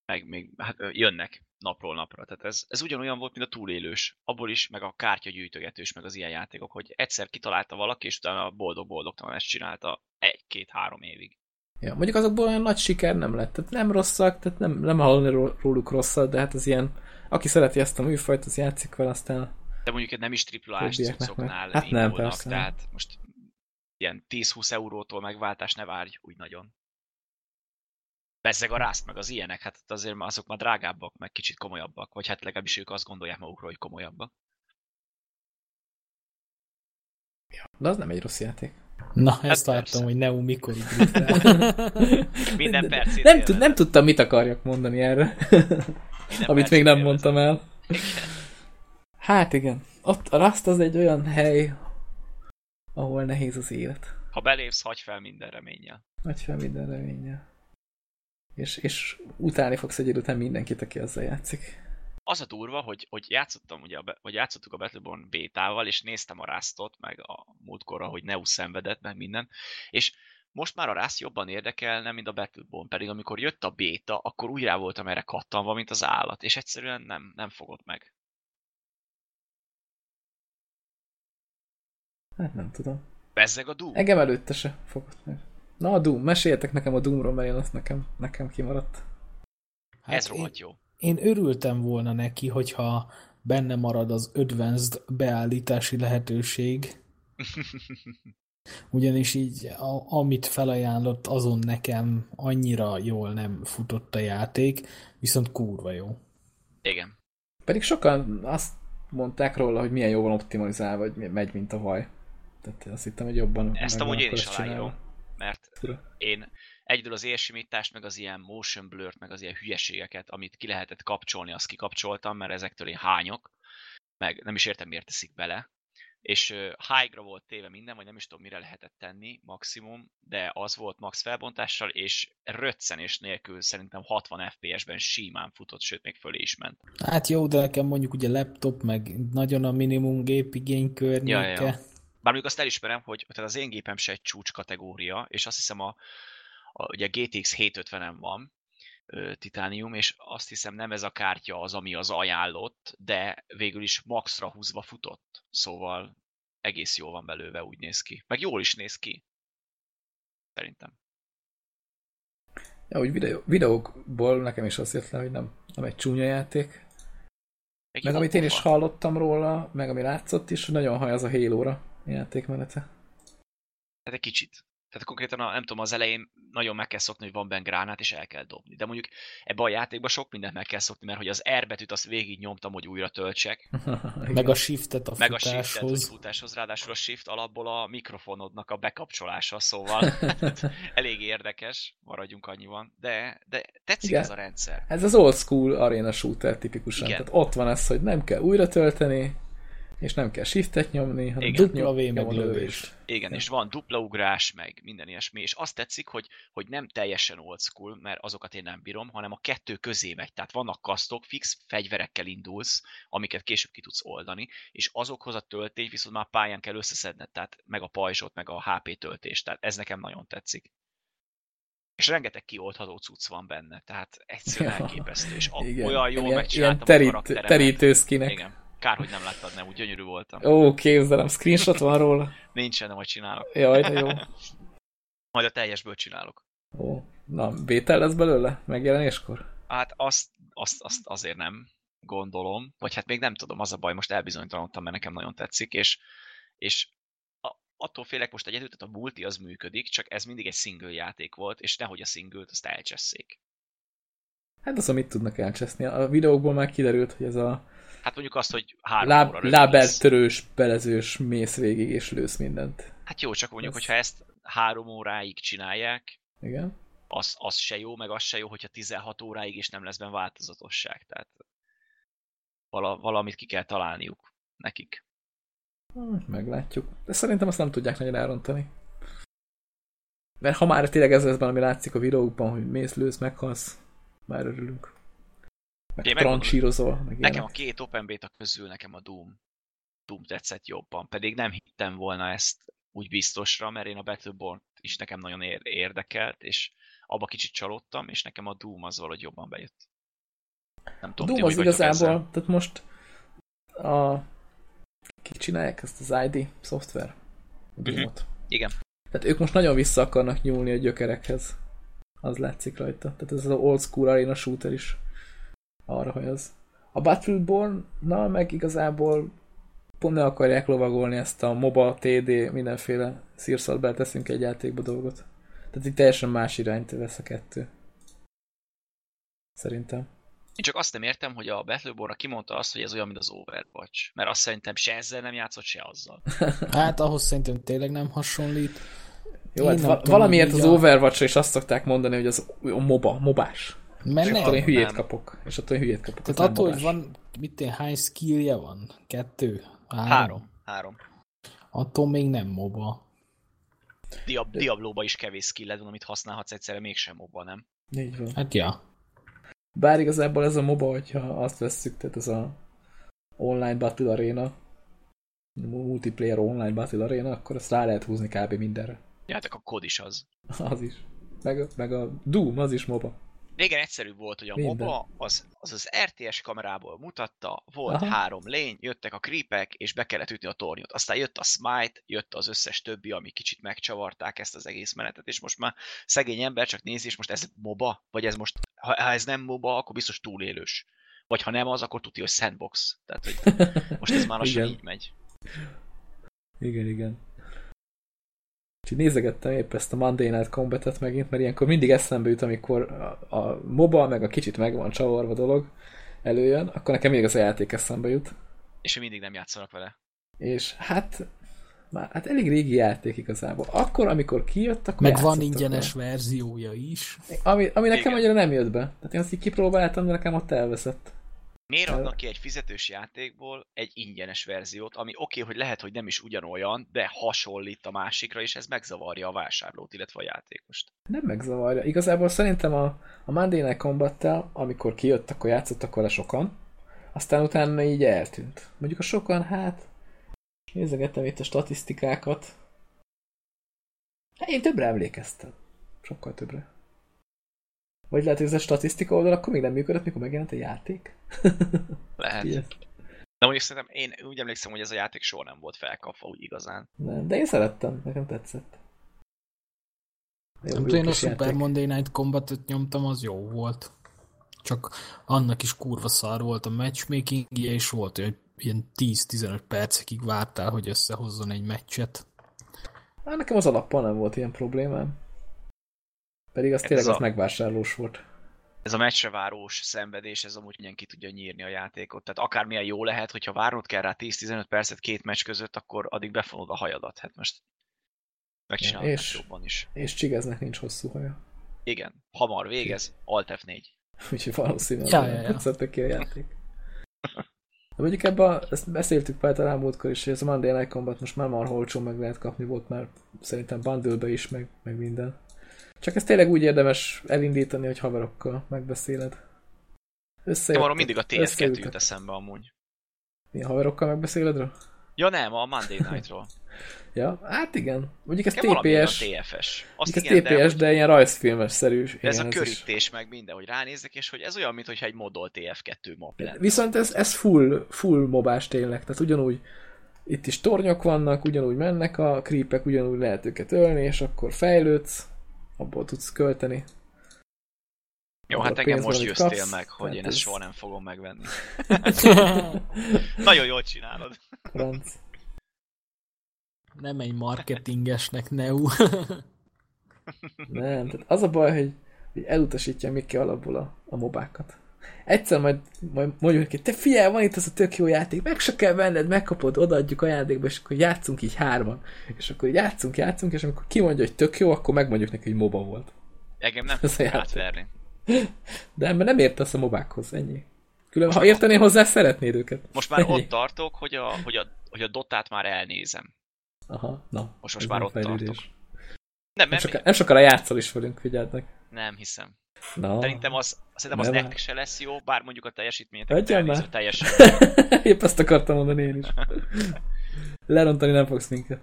Meg még hát, jönnek napról napra. Tehát ez, ez ugyanolyan volt, mint a túlélős. Abból is, meg a kártyagyűjtögetős, meg az ilyen játékok, hogy egyszer kitalálta valaki, és utána boldog-boldogtalan ezt csinálta egy-két-három évig. Ja, mondjuk azokból olyan nagy siker nem lett. Tehát nem rosszak, tehát nem, nem hallani ró- róluk rosszat, de hát az ilyen, aki szereti ezt a műfajt, az játszik vele, aztán De mondjuk nem is triplás cuccoknál. Hát nem, persze. tehát most ilyen 10-20 eurótól megváltás ne várj, úgy nagyon. Bezzeg a rászt, meg az ilyenek, hát azért azok már drágábbak, meg kicsit komolyabbak, vagy hát legalábbis ők azt gondolják magukról, hogy komolyabbak. de az nem egy rossz játék. Na, Hát ezt láttam, persze. hogy Neo mikor. Minden percét nem, tud, nem tudtam, mit akarjak mondani erre, Minden amit még nem élvezem. mondtam el. Hát igen, ott a Rust az egy olyan hely, ahol nehéz az élet. Ha belépsz, hagy fel minden reménnyel. Nagy fel minden reménye. És, és utálni fogsz egy idő után mindenkit, aki azzal játszik. Az a durva, hogy, hogy játszottam, ugye, a vagy játszottuk a Battleborn bétával, és néztem a Rastot, meg a múltkor, hogy Neus szenvedett, meg minden, és most már a Rust jobban érdekelne, mint a Battleborn, pedig amikor jött a béta, akkor úgy rá voltam erre kattanva, mint az állat, és egyszerűen nem, nem fogott meg. Hát nem tudom. Bezzeg a Doom. Engem előtte se fogott meg. Na a Doom, meséljetek nekem a Doomról, mert én azt nekem, nekem kimaradt. Hát Ez rohadt jó. én örültem volna neki, hogyha benne marad az advanced beállítási lehetőség, ugyanis így a, amit felajánlott, azon nekem annyira jól nem futott a játék, viszont kurva jó. Igen. Pedig sokan azt mondták róla, hogy milyen jól van optimalizálva, hogy megy, mint a vaj. Tehát azt hittem, hogy jobban Ezt amúgy én is aláírom. Mert én egyedül az érsimítást, meg az ilyen motion blur meg az ilyen hülyeségeket, amit ki lehetett kapcsolni, azt kikapcsoltam, mert ezektől én hányok, meg nem is értem, miért teszik bele. És high-ra volt téve minden, vagy nem is tudom, mire lehetett tenni maximum, de az volt max felbontással, és röccenés nélkül szerintem 60 FPS-ben simán futott, sőt még fölé is ment. Hát jó, de nekem mondjuk ugye laptop, meg nagyon a minimum gépigény környéke. Ja, ja, ja. Bár mondjuk azt elismerem, hogy tehát az én gépem se egy csúcs kategória, és azt hiszem a, a ugye a GTX 750-en van, titánium, és azt hiszem nem ez a kártya az, ami az ajánlott, de végül is maxra húzva futott. Szóval egész jól van belőle, úgy néz ki. Meg jól is néz ki. Szerintem. Ja, úgy videó, videókból nekem is azt jött le, hogy nem, nem egy csúnya játék. Meg, Meg amit én is hallottam róla, meg ami látszott is, hogy nagyon haj az a Halo-ra játékmenete. Hát egy kicsit. Tehát konkrétan, a, nem tudom, az elején nagyon meg kell szokni, hogy van benne gránát, és el kell dobni. De mondjuk ebbe a játékban sok mindent meg kell szokni, mert hogy az R betűt azt végig nyomtam, hogy újra töltsek. Meg a shiftet a meg a shiftet, futáshoz. futáshoz, ráadásul a shift alapból a mikrofonodnak a bekapcsolása, szóval elég érdekes, maradjunk annyiban, de, de tetszik Igen. ez a rendszer. Ez az old school arena shooter tipikusan. Igen. Tehát ott van ez, hogy nem kell újra tölteni, és nem kell shiftet nyomni, hanem Igen. dupla W meg a lövés. Igen, és van dupla ugrás, meg minden ilyesmi, és azt tetszik, hogy, hogy nem teljesen old school, mert azokat én nem bírom, hanem a kettő közé megy. Tehát vannak kasztok, fix fegyverekkel indulsz, amiket később ki tudsz oldani, és azokhoz a töltés viszont már pályán kell összeszedned, tehát meg a pajzsot, meg a HP töltést, tehát ez nekem nagyon tetszik. És rengeteg kioldható cucc van benne, tehát egyszerűen Ja. elképesztő, és a, Igen. olyan jól ilyen, ilyen megcsináltam a terít, karakteremet. terítő skinek. Igen. Kár, hogy nem láttad, nem, úgy gyönyörű voltam. Ó, képzelem, screenshot van róla. Nincsen, de majd csinálok. Jaj, de jó. Majd a teljesből csinálok. Ó, na, bétel lesz belőle megjelenéskor? Hát azt, azt, azt azért nem. gondolom, vagy hát még nem tudom, az a baj, most elbizonytalanodtam, mert nekem nagyon tetszik, és, és a, attól félek most egyedül, tehát a multi az működik, csak ez mindig egy single játék volt, és nehogy a single azt elcsesszék. Hát az, amit tudnak elcseszni. A videókból már kiderült, hogy ez a Hát mondjuk azt, hogy három láb, óra lábertörős, belezős, mész végig és lősz mindent. Hát jó, csak mondjuk, Ez- hogyha ezt három óráig csinálják, Igen. az, az se jó, meg az se jó, hogyha 16 óráig is nem lesz benne változatosság. Tehát vala, valamit ki kell találniuk nekik. Meglátjuk. De szerintem azt nem tudják nagyon elrontani. Mert ha már tényleg ez lesz valami látszik a videókban, hogy mész, lősz, meghalsz, már örülünk. Meg trancsírozol, meg Nekem a két open beta közül nekem a Doom, Doom tetszett jobban, pedig nem hittem volna ezt úgy biztosra, mert én a Battleborn is nekem nagyon ér- érdekelt, és abba kicsit csalódtam, és nekem a Doom az valahogy jobban bejött. Nem tudom, Doom ti az igazából, ezzel? tehát most a kik csinálják ezt az ID szoftver? A Doomot. Igen. Tehát ők most nagyon vissza akarnak nyúlni a gyökerekhez. Az látszik rajta. Tehát ez az old school arena shooter is arra, hogy az. A Battleborn-nal meg igazából pont ne akarják lovagolni ezt a MOBA, TD, mindenféle szírszatbel teszünk egy játékba dolgot. Tehát itt teljesen más irányt vesz a kettő. Szerintem. Én csak azt nem értem, hogy a Battleborn kimondta azt, hogy ez olyan, mint az Overwatch. Mert azt szerintem se ezzel nem játszott, se azzal. Hát ahhoz szerintem tényleg nem hasonlít. Jó, Én hát va- valamiért az a- Overwatch-ra is azt szokták mondani, hogy az a MOBA, mobás. Mert És nem. attól én hülyét nem. kapok. És attól én hülyét kapok. Tehát attól, hogy van, mit én, hány skillje van? Kettő? Három? Három. Három. Attól még nem MOBA. Diab- Diablo-ba is kevés skilled van, amit használhatsz egyszerre, mégsem mobba, nem? Így van. Hát ja. Bár igazából ez a MOBA, hogyha azt vesszük, tehát ez a online battle arena, multiplayer online battle arena, akkor azt rá lehet húzni kb. mindenre. Ja, hát a kod is az. Az is. Meg, a- meg a Doom, az is MOBA. Régen egyszerűbb volt, hogy a Minden. MOBA az, az az RTS kamerából mutatta, volt Aha. Három lény, jöttek a creepek, és be kellett ütni a tornyot. Aztán jött a Smite, jött az összes többi, ami kicsit megcsavarták ezt az egész menetet, és most már szegény ember csak nézi, és most ez MOBA? Vagy ez most, ha, ez nem MOBA, akkor biztos túlélős. Vagy ha nem az, akkor tudja, hogy sandbox. Tehát, hogy most ez már lassan így megy. Igen, igen. Úgyhogy nézegettem épp ezt a Monday Night Combat-et megint, mert ilyenkor mindig eszembe jut, amikor a, a MOBA, meg a kicsit meg van csavarva dolog előjön, akkor nekem még az a játék eszembe jut. És mindig nem játszanak vele. És hát, már, hát elég régi játék igazából. Akkor, amikor kijött, akkor Meg van ingyenes vele. verziója is. Ami, ami nekem annyira nem jött be. Tehát én azt így kipróbáltam, de nekem ott elveszett. Miért adnak ki egy fizetős játékból egy ingyenes verziót, ami oké, okay, hogy lehet, hogy nem is ugyanolyan, de hasonlít a másikra, és ez megzavarja a vásárlót, illetve a játékost. Nem megzavarja. Igazából szerintem a, a Monday Night combat amikor kijött, akkor játszottak vele sokan. Aztán utána így eltűnt. Mondjuk a sokan, hát... Nézegettem itt a statisztikákat. Hát én többre emlékeztem. Sokkal többre. Vagy lehet, hogy ez a statisztika oldal akkor még nem működött, mikor megjelent a játék? Lehet. Ilyen. De mondjuk szerintem én úgy emlékszem, hogy ez a játék soha nem volt felkapva úgy igazán. Nem, de én szerettem, nekem tetszett. Jó, Nem jó tudom, én a Super. Monday Night Combat-et nyomtam, az jó volt. Csak annak is kurva szar volt a matchmakingje, és volt, hogy ilyen 10-15 percekig vártál, hogy összehozzon egy meccset. Hát nekem az alappal nem volt ilyen problémám. Pedig az Ez tényleg az a- megvásárlós volt. Ez a meccsre várós szenvedés, ez amúgy mindenki tudja nyírni a játékot. Tehát akármilyen jó lehet, hogyha várnod kell rá 10-15 percet két meccs között, akkor addig befonod a hajadat. Hát most megcsinálod És- jobban is. És Csigeznek nincs hosszú haja. Igen, hamar végez, Alt F4. Úgyhogy valószínűleg Ja, ja, ja, ki a játék. De mondjuk ebben, a- ezt beszéltük pár talán múltkor is, hogy ez a Monday Night Combat most már marha olcsón meg lehet kapni, volt már szerintem bundle is, meg, meg minden. Csak ez tényleg úgy érdemes elindítani, hogy haverokkal megbeszéled. Összejöttek, arról mindig a TF2 összeültek. jut eszembe amúgy. Milyen haverokkal megbeszéled rá? Ja nem, a Monday Night-ról. Ja, hát igen. Mondjuk ez TPS, TFS. Azt mondjuk ez igen, TPS, de, de, ilyen rajzfilmes szerű. hogy ez a ilyen is. körítés meg minden, hogy ránézek, és hogy ez olyan, mintha egy modol TF2 mob lenne. Viszont ez, ez full, full mobás tényleg, tehát ugyanúgy itt is tornyok vannak, ugyanúgy mennek a creepek, ugyanúgy lehet őket ölni, és akkor fejlődsz, abból tudsz költeni. Jó, hát engem most győztél kapsz, meg, hogy tehát én ezt ez soha nem fogom megvenni. Nagyon jól csinálod. Franc. Nem egy marketingesnek, Neu. Nem, tehát az a baj, hogy, hogy elutasítja Miki alapból a, a mobákat. Egyszer majd, majd mondjuk neki, te figyelj, van itt az a tök jó játék, meg se kell venned, megkapod, odaadjuk ajándékba, és akkor játszunk így hárman. És akkor játszunk, játszunk, és amikor kimondja, hogy tök jó, akkor megmondjuk neki, hogy moba volt. Engem nem játék. átverni. De ember nem értesz a mobákhoz, ennyi. Külön, ha értenél hozzá, szeretnéd őket. Most már Ennyi. ott tartok, hogy a, hogy a, hogy a dotát már elnézem. Aha, na. most ez már ott fejlődés. tartok. Nem, Nem, nem, soká, nem sokára játszol is velünk, figyeld meg. nem hiszem. Na. Szerintem az, szerintem az Nem. nektek se lesz jó, bár mondjuk a teljesítményetek Hagyjál elnéző már. teljesen. Épp ezt akartam mondani én is. Lerontani nem fogsz minket.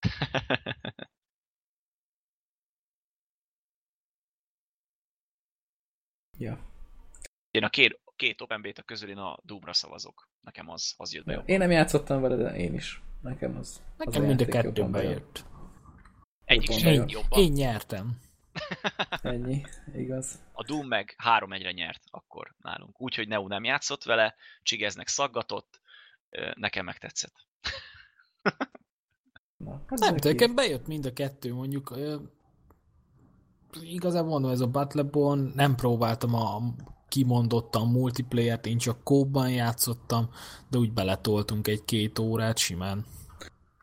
Ja. Én a két, két Open Beta közül én a Doom-ra szavazok. Nekem az, az jött be jobban. Én nem játszottam vele, de én is. Nekem az. Nekem az mind a játék kettő jobban bejön. bejött. Egyik sem jobban. Én nyertem. Ennyi, igaz. A Doom meg 3-1-re nyert akkor nálunk. Úgyhogy Neu nem játszott vele, Csigeznek szaggatott, nekem megtetszett. Na, hát Nem tudom, nekem bejött mind a kettő, mondjuk igazából mondom, ez a Battleborn, nem próbáltam a kimondottan multiplayer-t, én csak kóban játszottam, de úgy beletoltunk egy-két órát simán.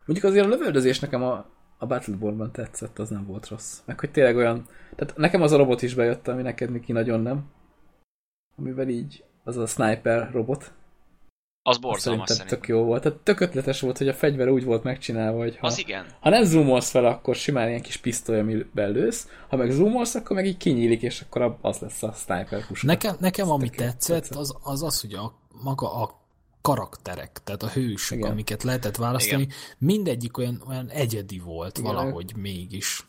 Mondjuk azért a lövöldözés nekem a, a Battlebornban tetszett, az nem volt rossz. Meg hogy tényleg olyan... Tehát nekem az a robot is bejött, ami neked Miki nagyon nem. Amivel így, az a sniper robot. Az borzalmas szerintem szerintem. tök jó volt. Tehát tök ötletes volt, hogy a fegyver úgy volt megcsinálva, hogy ha, Az igen. ha nem zoomolsz fel, akkor simán ilyen kis pisztoly, amiben lősz. Ha meg zoomolsz, akkor meg így kinyílik, és akkor az lesz a sniper puska. Nekem, nekem ami tök jó, tetszett, tetszett. az, az az, hogy a maga a karakterek, tehát a hősök, Igen. amiket lehetett választani, Igen. mindegyik olyan, olyan egyedi volt Igen, valahogy mégis.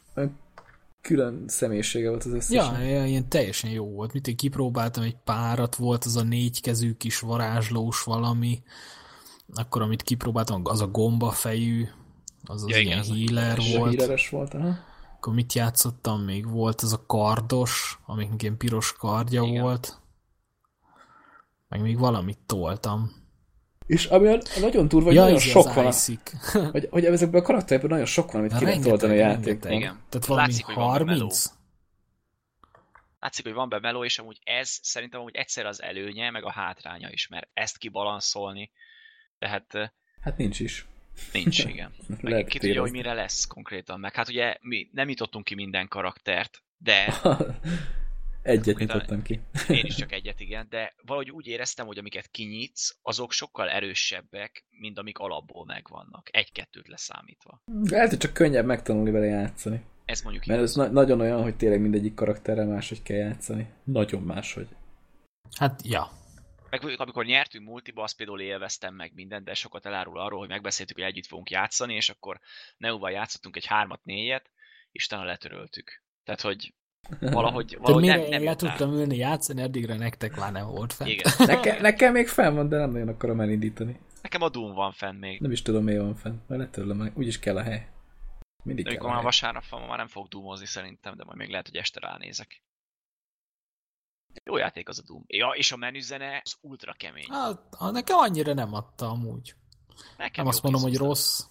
Külön személyisége volt az összesen. Ja, ja, ilyen teljesen jó volt. Mit én kipróbáltam egy párat, volt az a négykezű kis varázslós valami, akkor amit kipróbáltam, az a gombafejű, az az Ja, igen, ilyen az a healer És a volt. híreres volt, aha. Akkor mit játszottam még? Volt az a kardos, amiknek ilyen piros kardja Igen. volt. Meg még valamit toltam. És ami a- nagyon durva, hogy Ja, nagyon sok van. Hogy, hogy ezekből a karakterekből nagyon sok van, amit ki lehet toltani a játékban. Igen. Tehát valami Látszik, hogy van benne 30? Látszik, hogy van be meló, és amúgy ez szerintem amúgy egyszer az előnye, meg a hátránya is, mert ezt kibalanszolni, tehát Hát nincs is. nincs, igen. Meg ki tudja, hogy mire lesz konkrétan. Meg hát ugye mi nem jutottunk ki minden karaktert, de Egyet nyitottam ki. én is csak egyet, igen, de valahogy úgy éreztem, hogy amiket kinyitsz, azok sokkal erősebbek, mint amik alapból megvannak. Egy-kettőt leszámítva. Lehet, hogy csak könnyebb megtanulni vele játszani. Ez mondjuk Mert igaz. ez na- nagyon olyan, hogy tényleg mindegyik karakterrel máshogy kell játszani. Nagyon máshogy. Hát, ja. Meg amikor nyertünk multiba, azt például élveztem meg mindent, de sokat elárul arról, hogy megbeszéltük, hogy együtt fogunk játszani, és akkor Neuval játszottunk egy hármat, négyet, és utána letöröltük. Tehát, hogy valahogy, valahogy mire nem, nem le tudtam ülni játszani, addigra nektek már nem volt fent. Igen. Nekem, nekem még fenn van, de nem nagyon akarom elindítani. Nekem a Doom van fenn még. Nem is tudom, miért van fenn. Majd letörlöm, meg úgyis kell a hely. Mindig De kell amikor a már vasárnap van, már nem fog doomozni szerintem, de majd még lehet, hogy este ránézek. Jó játék az a Doom. Ja, és a menüzene az ultra kemény. Hát, ha nekem annyira nem adta amúgy. Nekem Nem azt mondom, hogy rossz.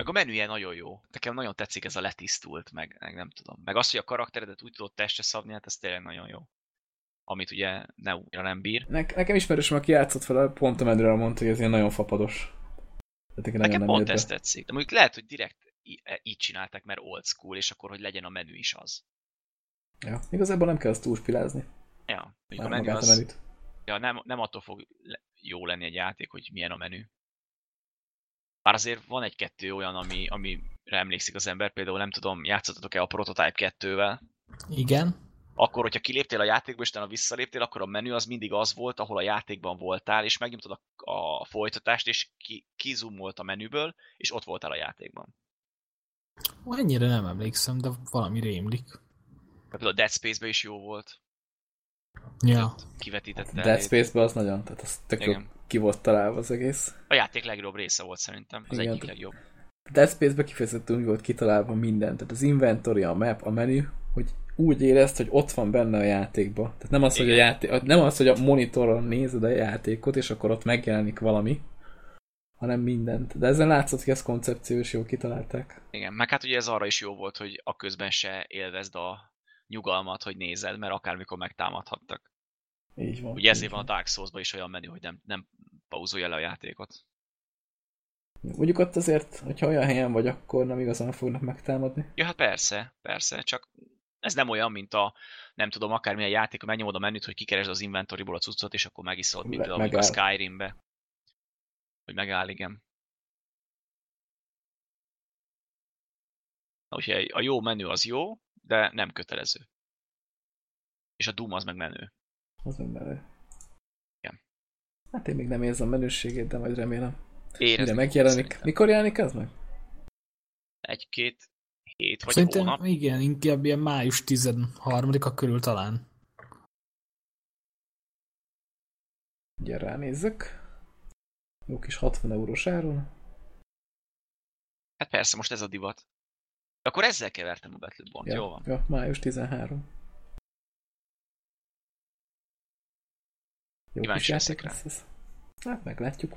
Meg a menüje nagyon jó. Nekem nagyon tetszik ez a letisztult, meg, meg nem tudom. Meg az, hogy a karakteredet úgy tudod testre szabni, hát ez tényleg nagyon jó. Amit ugye ne újra nem bír. Ne, nekem ismerősöm, aki játszott fel, pont a medről mondta, hogy ez ilyen nagyon fapados. Tehát Nekem nem pont jött be. ez tetszik. De mondjuk lehet, hogy direkt e- így csinálták, mert old school, és akkor, hogy legyen a menü is az. Ja, igazából nem kell azt túlspilázni. Ja, Már a menü magát a az, menüt. ja, nem, nem attól fog jó lenni egy játék, hogy milyen a menü. Bár azért van egy-kettő olyan, ami, amire emlékszik az ember, például nem tudom, játszottatok-e a Prototype 2-vel, Igen. akkor, hogyha kiléptél a játékból, és utána visszaléptél, akkor a menü az mindig az volt, ahol a játékban voltál, és megnyomtad a, a folytatást, és ki, kizumolt a menüből, és ott voltál a játékban. Ó, Ennyire nem emlékszem, de valami rémlik. Például a Dead Space-ben is jó volt, Ja. kivetítette. Dead elét. Space-ben az nagyon, tehát az tök jó Igen. ki volt találva az egész. A játék legjobb része volt szerintem, az Igen. egyik legjobb. Dead Space-ben kifejezetten úgy volt kitalálva minden, tehát az inventory, a map, a menü, hogy úgy érezd, hogy ott van benne a játékba. Tehát nem az, hogy a, Igen. játék, nem az, hogy a monitoron nézed a játékot, és akkor ott megjelenik valami, hanem mindent. De ezen látszott, hogy ez koncepciós, jól kitalálták. Igen, meg hát ugye ez arra is jó volt, hogy a közben se élvezd a nyugalmat, hogy nézed, mert akármikor megtámadhattak. Így van. Ugye ezért van a Dark souls is olyan menü, hogy nem, nem pauzolja le a játékot. Mondjuk ott azért, hogyha olyan helyen vagy, akkor nem igazán fognak megtámadni. Ja, hát persze, persze, csak ez nem olyan, mint a, nem tudom, akármilyen játék, megnyomod a menüt, hogy kikeresd az inventoryból a cuccot, és akkor megiszod, mint Le- a. Skyrimbe. Hogy megáll, igen. Na, úgyhogy a jó menü az jó, de nem kötelező. És a Doom az meg menő. Az önbelő. Igen. Hát én még nem érzem menőségét, de majd remélem. Érezni Mire megjelenik. szerintem. Mikor jelenik ez meg? Egy-két hét vagy Szerintem hónap. igen, inkább ilyen május 13-a körül talán. Ugye ránézzük. Jó kis 60 eurós áron. Hát persze, most ez a divat. Akkor ezzel kevertem a Battlebond, Ja, jó van. ja, május 13. Jó Kíváncsi kis játék lesz ez. Hát meglátjuk.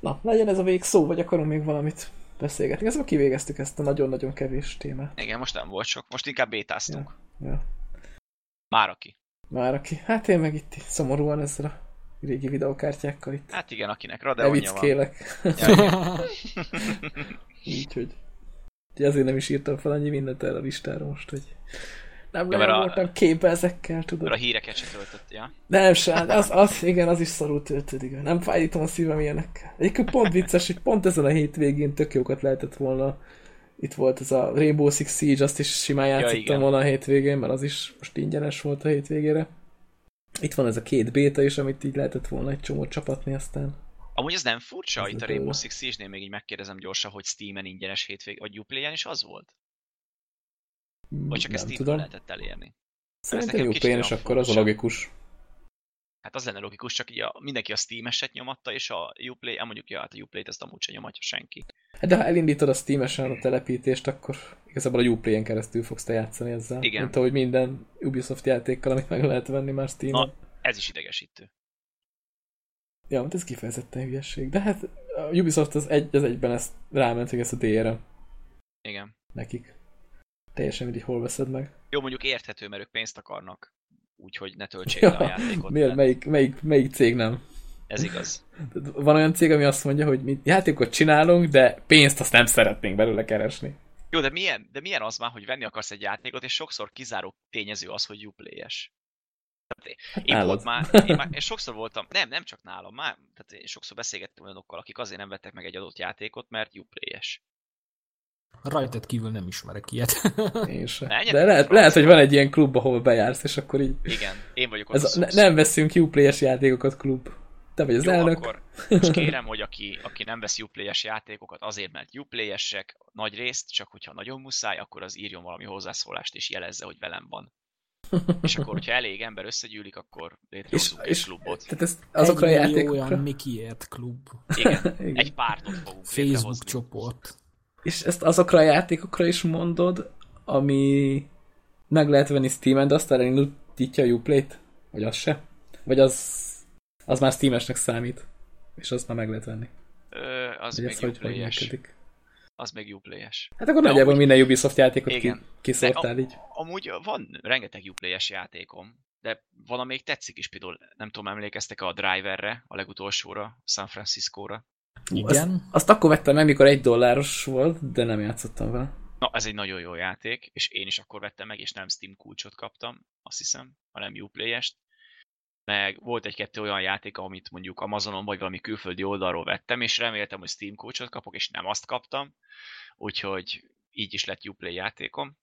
Na, legyen ez a végszó, vagy akarunk még valamit beszélgetni. Ezzel kivégeztük ezt a nagyon-nagyon kevés témát. Igen, most nem volt sok. Most inkább bétáztunk. Ja. Már aki. Már aki. Hát én meg itt szomorúan ezzel a régi videokártyákkal itt Hát igen, akinek Radeonja van. Ja. Úgyhogy úgyhogy azért nem is írtam fel annyi mindent erre a listára most, hogy nem Ja, ja, a- voltam képbe ezekkel, tudod. Mert a híreket se töltött, ja. Nem, se, az, az, igen, az is szarul töltődik. Nem fájítom a szívem ilyenekkel. Egyébként pont vicces, hogy pont ezen a hétvégén tök jókat lehetett volna. Itt volt ez a Rainbow Six Siege, azt is simán játszottam igen. volna a hétvégén, mert az is most ingyenes volt a hétvégére. Itt van ez a két béta is, amit így lehetett volna egy csomót csapatni aztán. Amúgy ez nem furcsa, Ez itt a Rainbow. Six Siege-nél még így megkérdezem gyorsan, hogy Steam-en ingyenes hétvég, vagy Uplay-en is az volt? Vagy csak ezt Steam-ből tudom. lehetett elérni? Szerintem kicsit pénz, és olyan akkor az a logikus. Hát az lenne logikus, csak így a, mindenki a Steam-eset nyomatta, és a Uplay, hát mondjuk, ja, hát a Uplay-t ezt amúgy sem nyomatja senki. Hát de ha elindítod a Steam-esen a telepítést, akkor igazából a Uplay-en keresztül fogsz te játszani ezzel. Igen. Mint ahogy minden Ubisoft játékkal, amit meg lehet venni már Steam-en. Na, ez is idegesítő. Ja, hát ez kifejezetten hülyesség. De hát a Ubisoft az egy az egyben ezt ráment, hogy ezt a DR-en Igen. nekik. Teljesen mindig hol veszed meg. Jó, mondjuk érthető, mert ők pénzt akarnak, úgyhogy ne töltsék le a játékot. miért, melyik, melyik, melyik cég nem? Ez igaz. Van olyan cég, ami azt mondja, hogy mi játékot csinálunk, de pénzt azt nem szeretnénk belőle keresni. Jó, de milyen, de milyen az már, hogy venni akarsz egy játékot, és sokszor kizáró tényező az, hogy Uplay-es. Tehát Hát én volt már, én már én sokszor voltam, nem, nem csak nálam, már, tehát én sokszor beszélgettem olyanokkal, akik azért nem vettek meg egy adott játékot, mert Uplay-es. Rajtad kívül nem ismerek ilyet. Én sem. Ne, De lehet, lehet, hogy van egy ilyen klub, ahol bejársz, és akkor így... Igen, én vagyok Ez a, ne, nem veszünk Uplay-es játékokat klub. Te vagy az Jó, elnök. akkor most kérem, hogy aki, aki nem vesz Uplay-es játékokat azért, mert Uplay-esek nagy részt, csak hogyha nagyon muszáj, akkor az írjon valami hozzászólást és jelezze, hogy velem van. És akkor, hogyha elég ember összegyűlik, akkor És, létrehozunk egy és klubot. tehát ez, azokra a Egy millió játékokra... olyan Mikiért klub. Igen, Igen. egy pártot fogunk Facebook csoport. És ezt azokra a játékokra is mondod, ami meg lehet venni Steam-en, de aztán elindítja a Uplay-t? Vagy az se? Vagy az, az már Steam-esnek számít? És azt már meg lehet venni. Ö, az Hogy még ez hogy, hogy működik. Az még Uplay-es. Hát akkor De nagyjából amúgy- minden Ubisoft játékot Igen. kiszortál De így. Amúgy van rengeteg Uplay-es játékom, de van, amelyik tetszik is, például nem tudom, emlékeztek a Driverre, a legutolsóra, San Francisco-ra. Igen. Azt, azt akkor vettem meg, mikor egy dolláros volt, de nem játszottam vele. Na, ez egy nagyon jó játék, és én is akkor vettem meg, és nem Steam kulcsot kaptam, azt hiszem, hanem Uplay-est. Meg volt egy-kettő olyan játék, amit mondjuk Amazonon vagy valami külföldi oldalról vettem, és reméltem, hogy Steam kulcsot kapok, és nem azt kaptam. Úgyhogy így is lett Uplay játékom.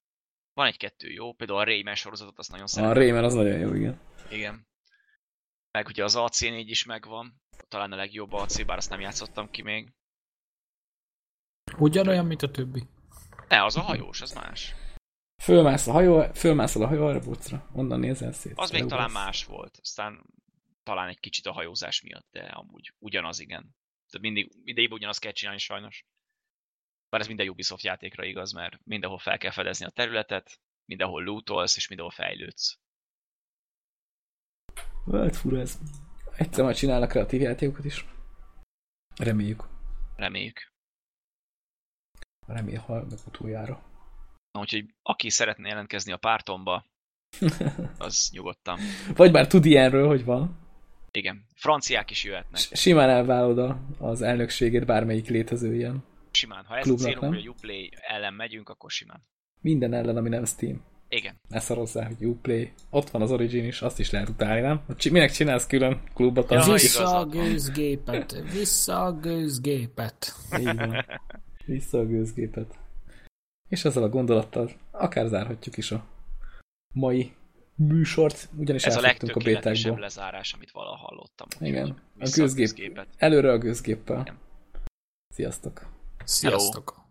Van egy-kettő jó, például a Rayman sorozatot, azt nagyon A szeretem. Rayman az nagyon jó, igen. Igen. Meg ugye az AC4 is megvan, talán a legjobb AC, bár azt nem játszottam ki még. Ugyanolyan, mint a többi. Ne, az a hajós, az más. Fölmász a hajó, fölmászol a hajóarbócra, onnan nézel szét. Az még talán más volt, aztán talán egy kicsit a hajózás miatt, de amúgy ugyanaz, igen. Tehát mindig, mindig ugyanazt kell csinálni sajnos. Bár ez minden Ubisoft játékra igaz, mert mindenhol fel kell fedezni a területet, mindenhol lootolsz, és mindenhol fejlődsz. Hát fura ez. Egyszer majd csinálnak kreatív játékokat is. Reméljük. Reméljük. Remél, ha utoljára. Na, úgyhogy aki szeretne jelentkezni a pártomba, az nyugodtan. Vagy már tud ilyenről, hogy van. Igen. Franciák is jöhetnek. Simán elválod a- az elnökségét bármelyik létező ilyen. Simán. Ha ez a Klubnak, célunk, nem? hogy a Uplay ellen megyünk, akkor simán. Minden ellen, ami nem Steam. Igen. Ne szarozzál, hogy Uplay. Ott van az Origin is, azt is lehet utálni, nem? Minek csinálsz külön klubot? Ja. Vissza a gőzgépet, vissza a gőzgépet. Így van. Vissza a gőzgépet. És ezzel a gondolattal akár zárhatjuk is a mai műsort, ugyanis Ez a a legtökéletesebb lezárás, amit valaha hallottam. Igen, a gőzgép. gőzgépet. Előre a gőzgéppel. Igen. Sziasztok! Sziasztok!